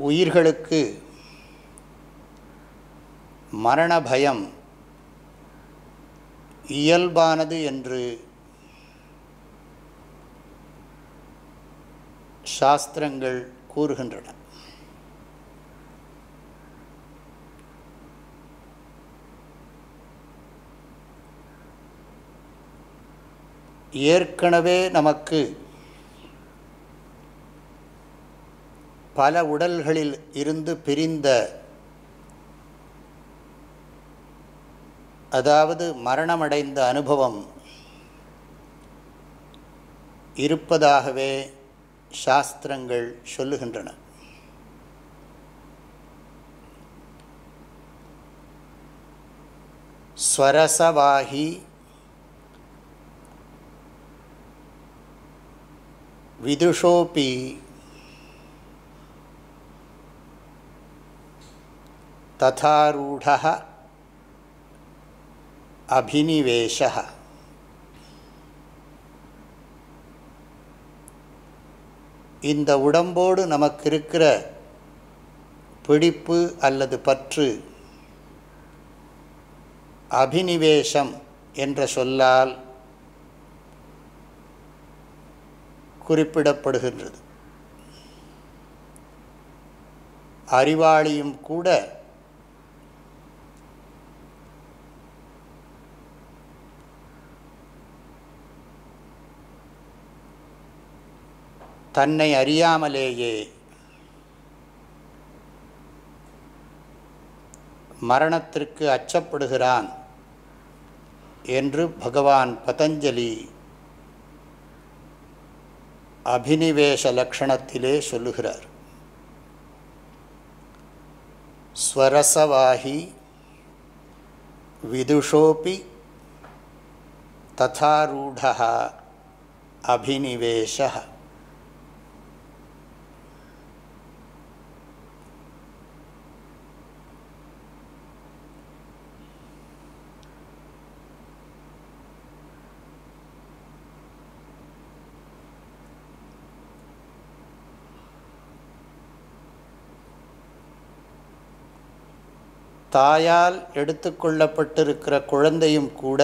உயிர்களுக்கு மரண பயம் இயல்பானது என்று சாஸ்திரங்கள் கூறுகின்றன. ஏற்கனவே நமக்கு பல உடல்களில் இருந்து பிரிந்த அதாவது மரணமடைந்த அனுபவம் இருப்பதாகவே சாஸ்திரங்கள் சொல்லுகின்றன. ஸ்வரசவாகி விதுஷோபி ததாரூட அபினிவேஷ இந்த உடம்போடு நமக்கு இருக்கிற பிடிப்பு அல்லது பற்று அபினிவேஷம் என்ற சொல்லால் குறிப்பிடப்படுகின்றது. அறிவாளியும் கூட தன்னை அறியாமலேயே மரணத்திற்கு அச்சப்படுகிறான் என்று பகவான் பதஞ்சலி அபினிவேஷ லக்ஷணத்திலே சொல்லுகிறார். ஸ்வரசவாகி விதுஷோபி ததாரூடா அபினிவேஷ தாயால் எடுத்துக்கொள்ளப்பட்டிருக்கிற குழந்தையும் கூட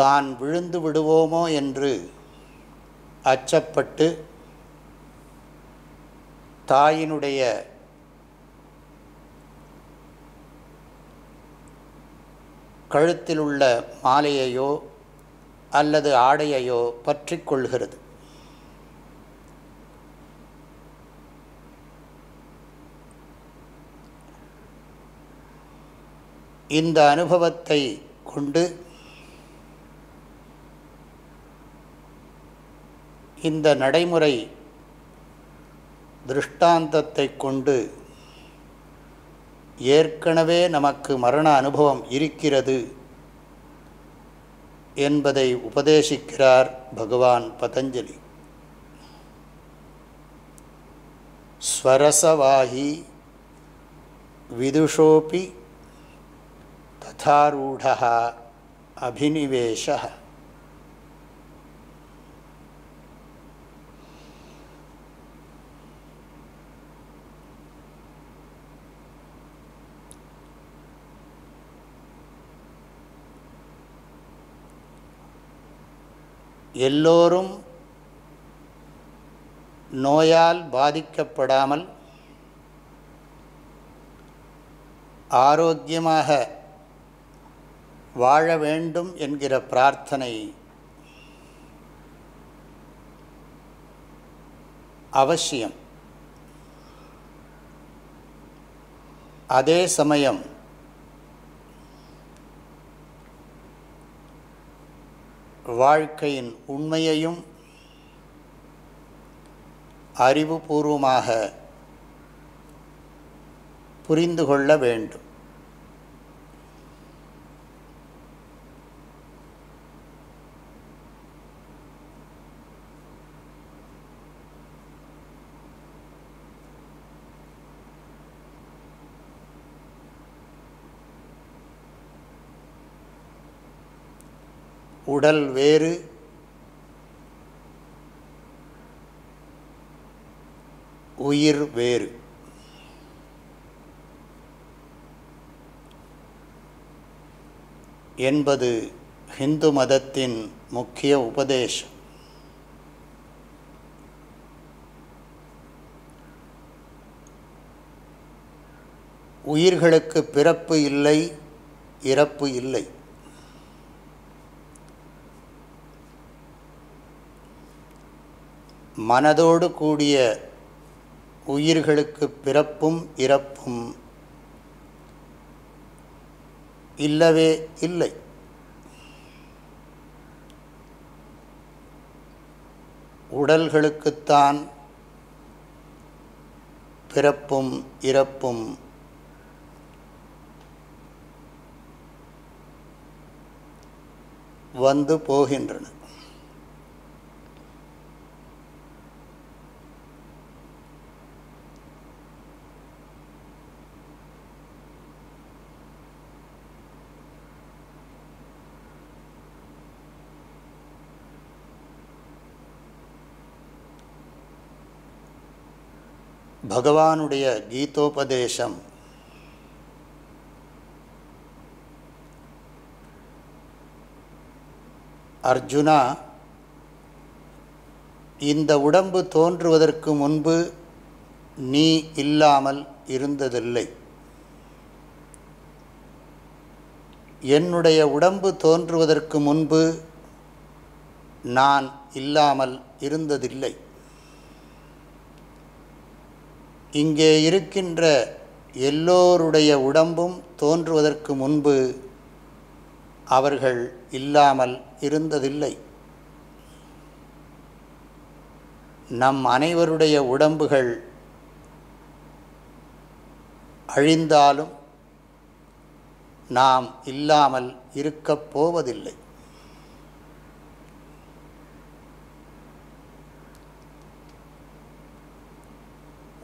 தான் விழுந்து விடுவோமோ என்று அச்சப்பட்டு தாயினுடைய கழுத்தில் உள்ள மாலையையோ அல்லது ஆடையையோ பற்றி கொள்கிறது. இந்த அனுபவத்தை கொண்டு இந்த நடைமுறை திருஷ்டாந்தத்தை கொண்டு ஏற்கனவே நமக்கு மரண அனுபவம் இருக்கிறது என்பதை உபதேசிக்கிறார் பகவான் பதஞ்சலி. ஸ்வரசவாகி விதுஷோபி அர்த்தாரூட அபினிவேஷ எல்லோரும் நோயால் பாதிக்கப்படாமல் ஆரோக்கியமாக வாழ வேண்டும் என்கிற பிரார்த்தனை அவசியம். அதே சமயம் வாழ்க்கையின் உண்மையையும் அறிவுபூர்வமாக புரிந்து கொள்ள வேண்டும். உடல் வேறு. உயிர் வேறு. என்பது ஹிந்து மதத்தின் முக்கிய உபதேசம். உயிர்களுக்கு பிறப்பு இல்லை இறப்பு இல்லை. மனதோடு கூடிய உயிர்களுக்கு பிறப்பும் இறப்பும் இல்லவே இல்லை. உடல்களுக்குத்தான் பிறப்பும் இறப்பும் வந்து போகின்றன. பகவானுடைய கீதோபதேசம். அர்ஜுனா இந்த உடம்பு தோன்றுவதற்கு முன்பு நீ இல்லாமல் இருந்ததில்லை. என்னுடைய உடம்பு தோன்றுவதற்கு முன்பு நான் இல்லாமல் இருந்ததில்லை. இங்கே இருக்கின்ற எல்லோருடைய உடம்பும் தோன்றுவதற்கு முன்பு அவர்கள் இல்லாமல் இருந்ததில்லை. நம் அனைவருடைய உடம்புகள் அழிந்தாலும் நாம் இல்லாமல் இருக்கப் போவதில்லை.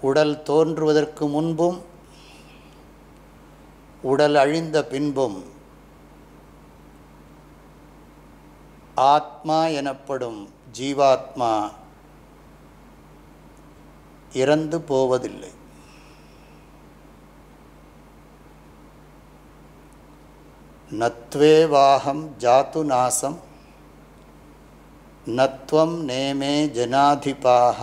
உடல் தோன்றுவதற்கு முன்பும் உடல் அழிந்த பின்பும் ஆத்மா எனப்படும் ஜீவாத்மா இறந்து போவதில்லை. நத்வேவாகம் ஜாத்து நாசம் நத்வம் நேமே ஜனாதிபாக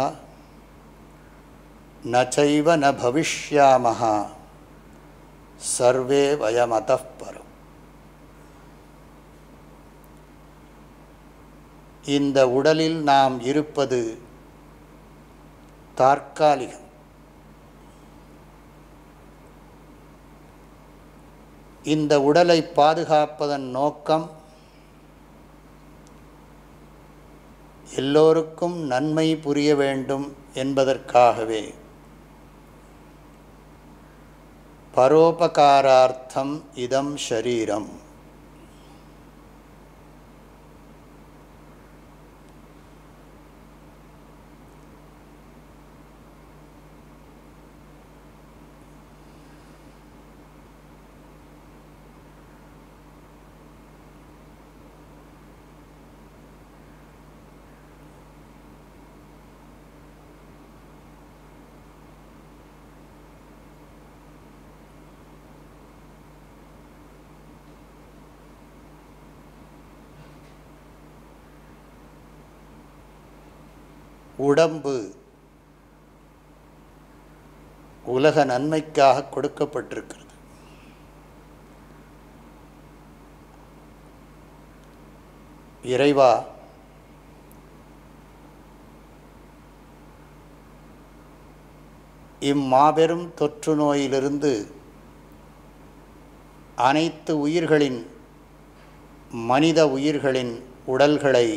நச்சைவ ந சர்வே வயமதः இந்த உடலில் நாம் இருப்பது தற்காலிகம். இந்த உடலை பாதுகாப்பதன் நோக்கம் எல்லோருக்கும் நன்மை புரிய வேண்டும் என்பதற்காகவே. பரோபகாரார்த்தம் இதம் ஷரீரம். உடம்பு உலக நன்மைக்காக கொடுக்கப்பட்டிருக்கிறது. இறைவா இம்மாபெரும் தொற்று நோயிலிருந்து அனைத்து உயிர்களின் மனித உயிர்களின் உடல்களை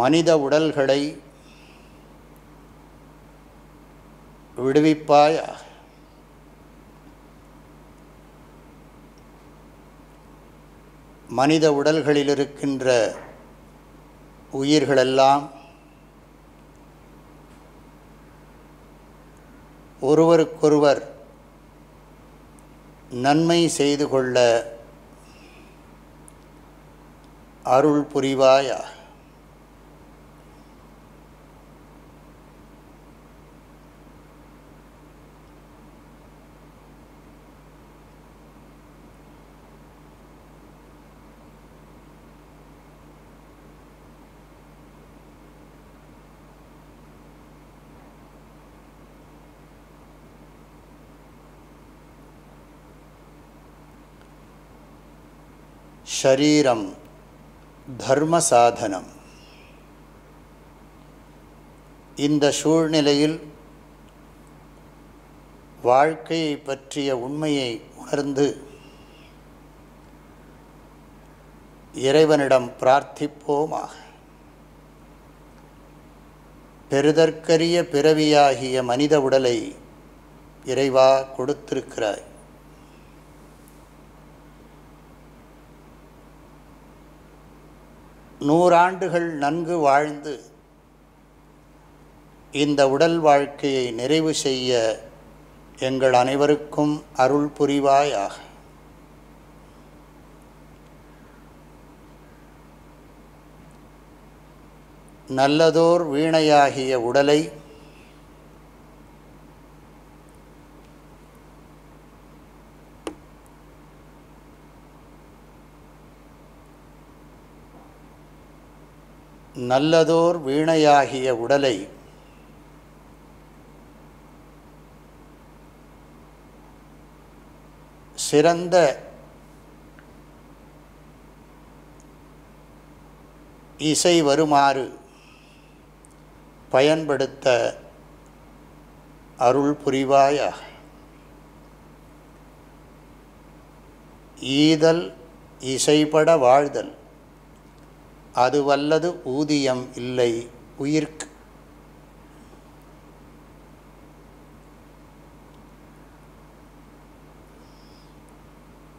மனித உடல்களை விடுவிப்பாய். மனித உடல்களில் இருக்கின்ற உயிர்களெல்லாம் ஒருவருக்கொருவர் நன்மை செய்து கொள்ள அருள் புரிவாயாக. ஷரீரம் தர்ம சாதனம் இந்த சூழ்நிலையில் வாழ்க்கையை பற்றிய உண்மையை உணர்ந்து இறைவனிடம் பிரார்த்திப்போமாக. பெருதற்கரிய பிறவியாகிய மனித உடலை இறைவா கொடுத்திருக்கிறாய். நூறாண்டுகள் நன்கு வாழ்ந்து இந்த உடல் வாழ்க்கையை நிறைவு செய்ய எங்கள் அனைவருக்கும் அருள் புரிவாயாக. நல்லதோர் வீணையாகிய உடலை நல்லதோர் வீணையாகிய உடலை சிறந்த இசை வருமாறு பயன்படுத்த அருள் புரிவாயாக. ஈதல் இசைப்பட வாழ்தல். அது வல்லது ஊதியம் இல்லை. உயிர்க்கு.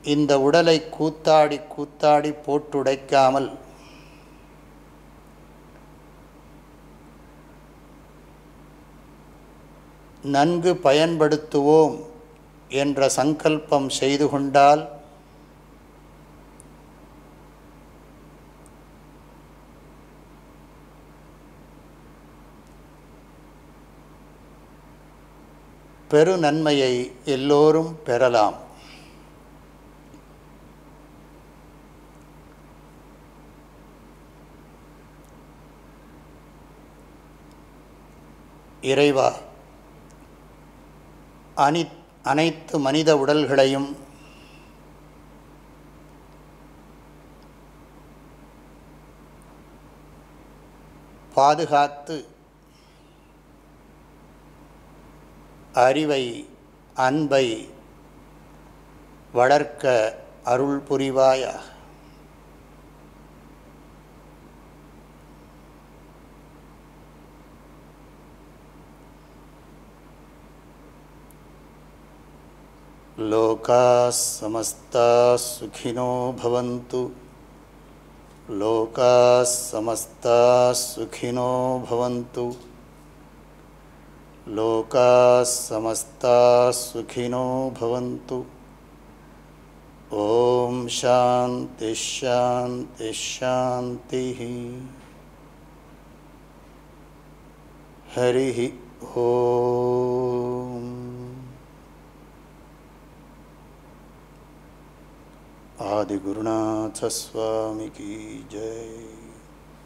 இந்த உடலை கூத்தாடி கூத்தாடி போட்டுடைக்காமல் நன்கு பயன்படுத்துவோம் என்ற சங்கல்பம் செய்து கொண்டால் பெரு நன்மையை எல்லோரும் பெறலாம். இறைவா அனி அனைத்து மனித உடல்களையும் பாதுகாத்து அறிவை அன்பை வளர்க்க அருள் புரிவாயாக लोकाः समस्ताः सुखिनो भवन्तु लोकाः समस्ताः सुखिनो भवन्तु लोका समस्ता सुखिनो भवन्तु। ॐ शान्तिश्शान्तिश्शान्तिः हरिः ओ आदिगुरुनाथस्वामी की जय।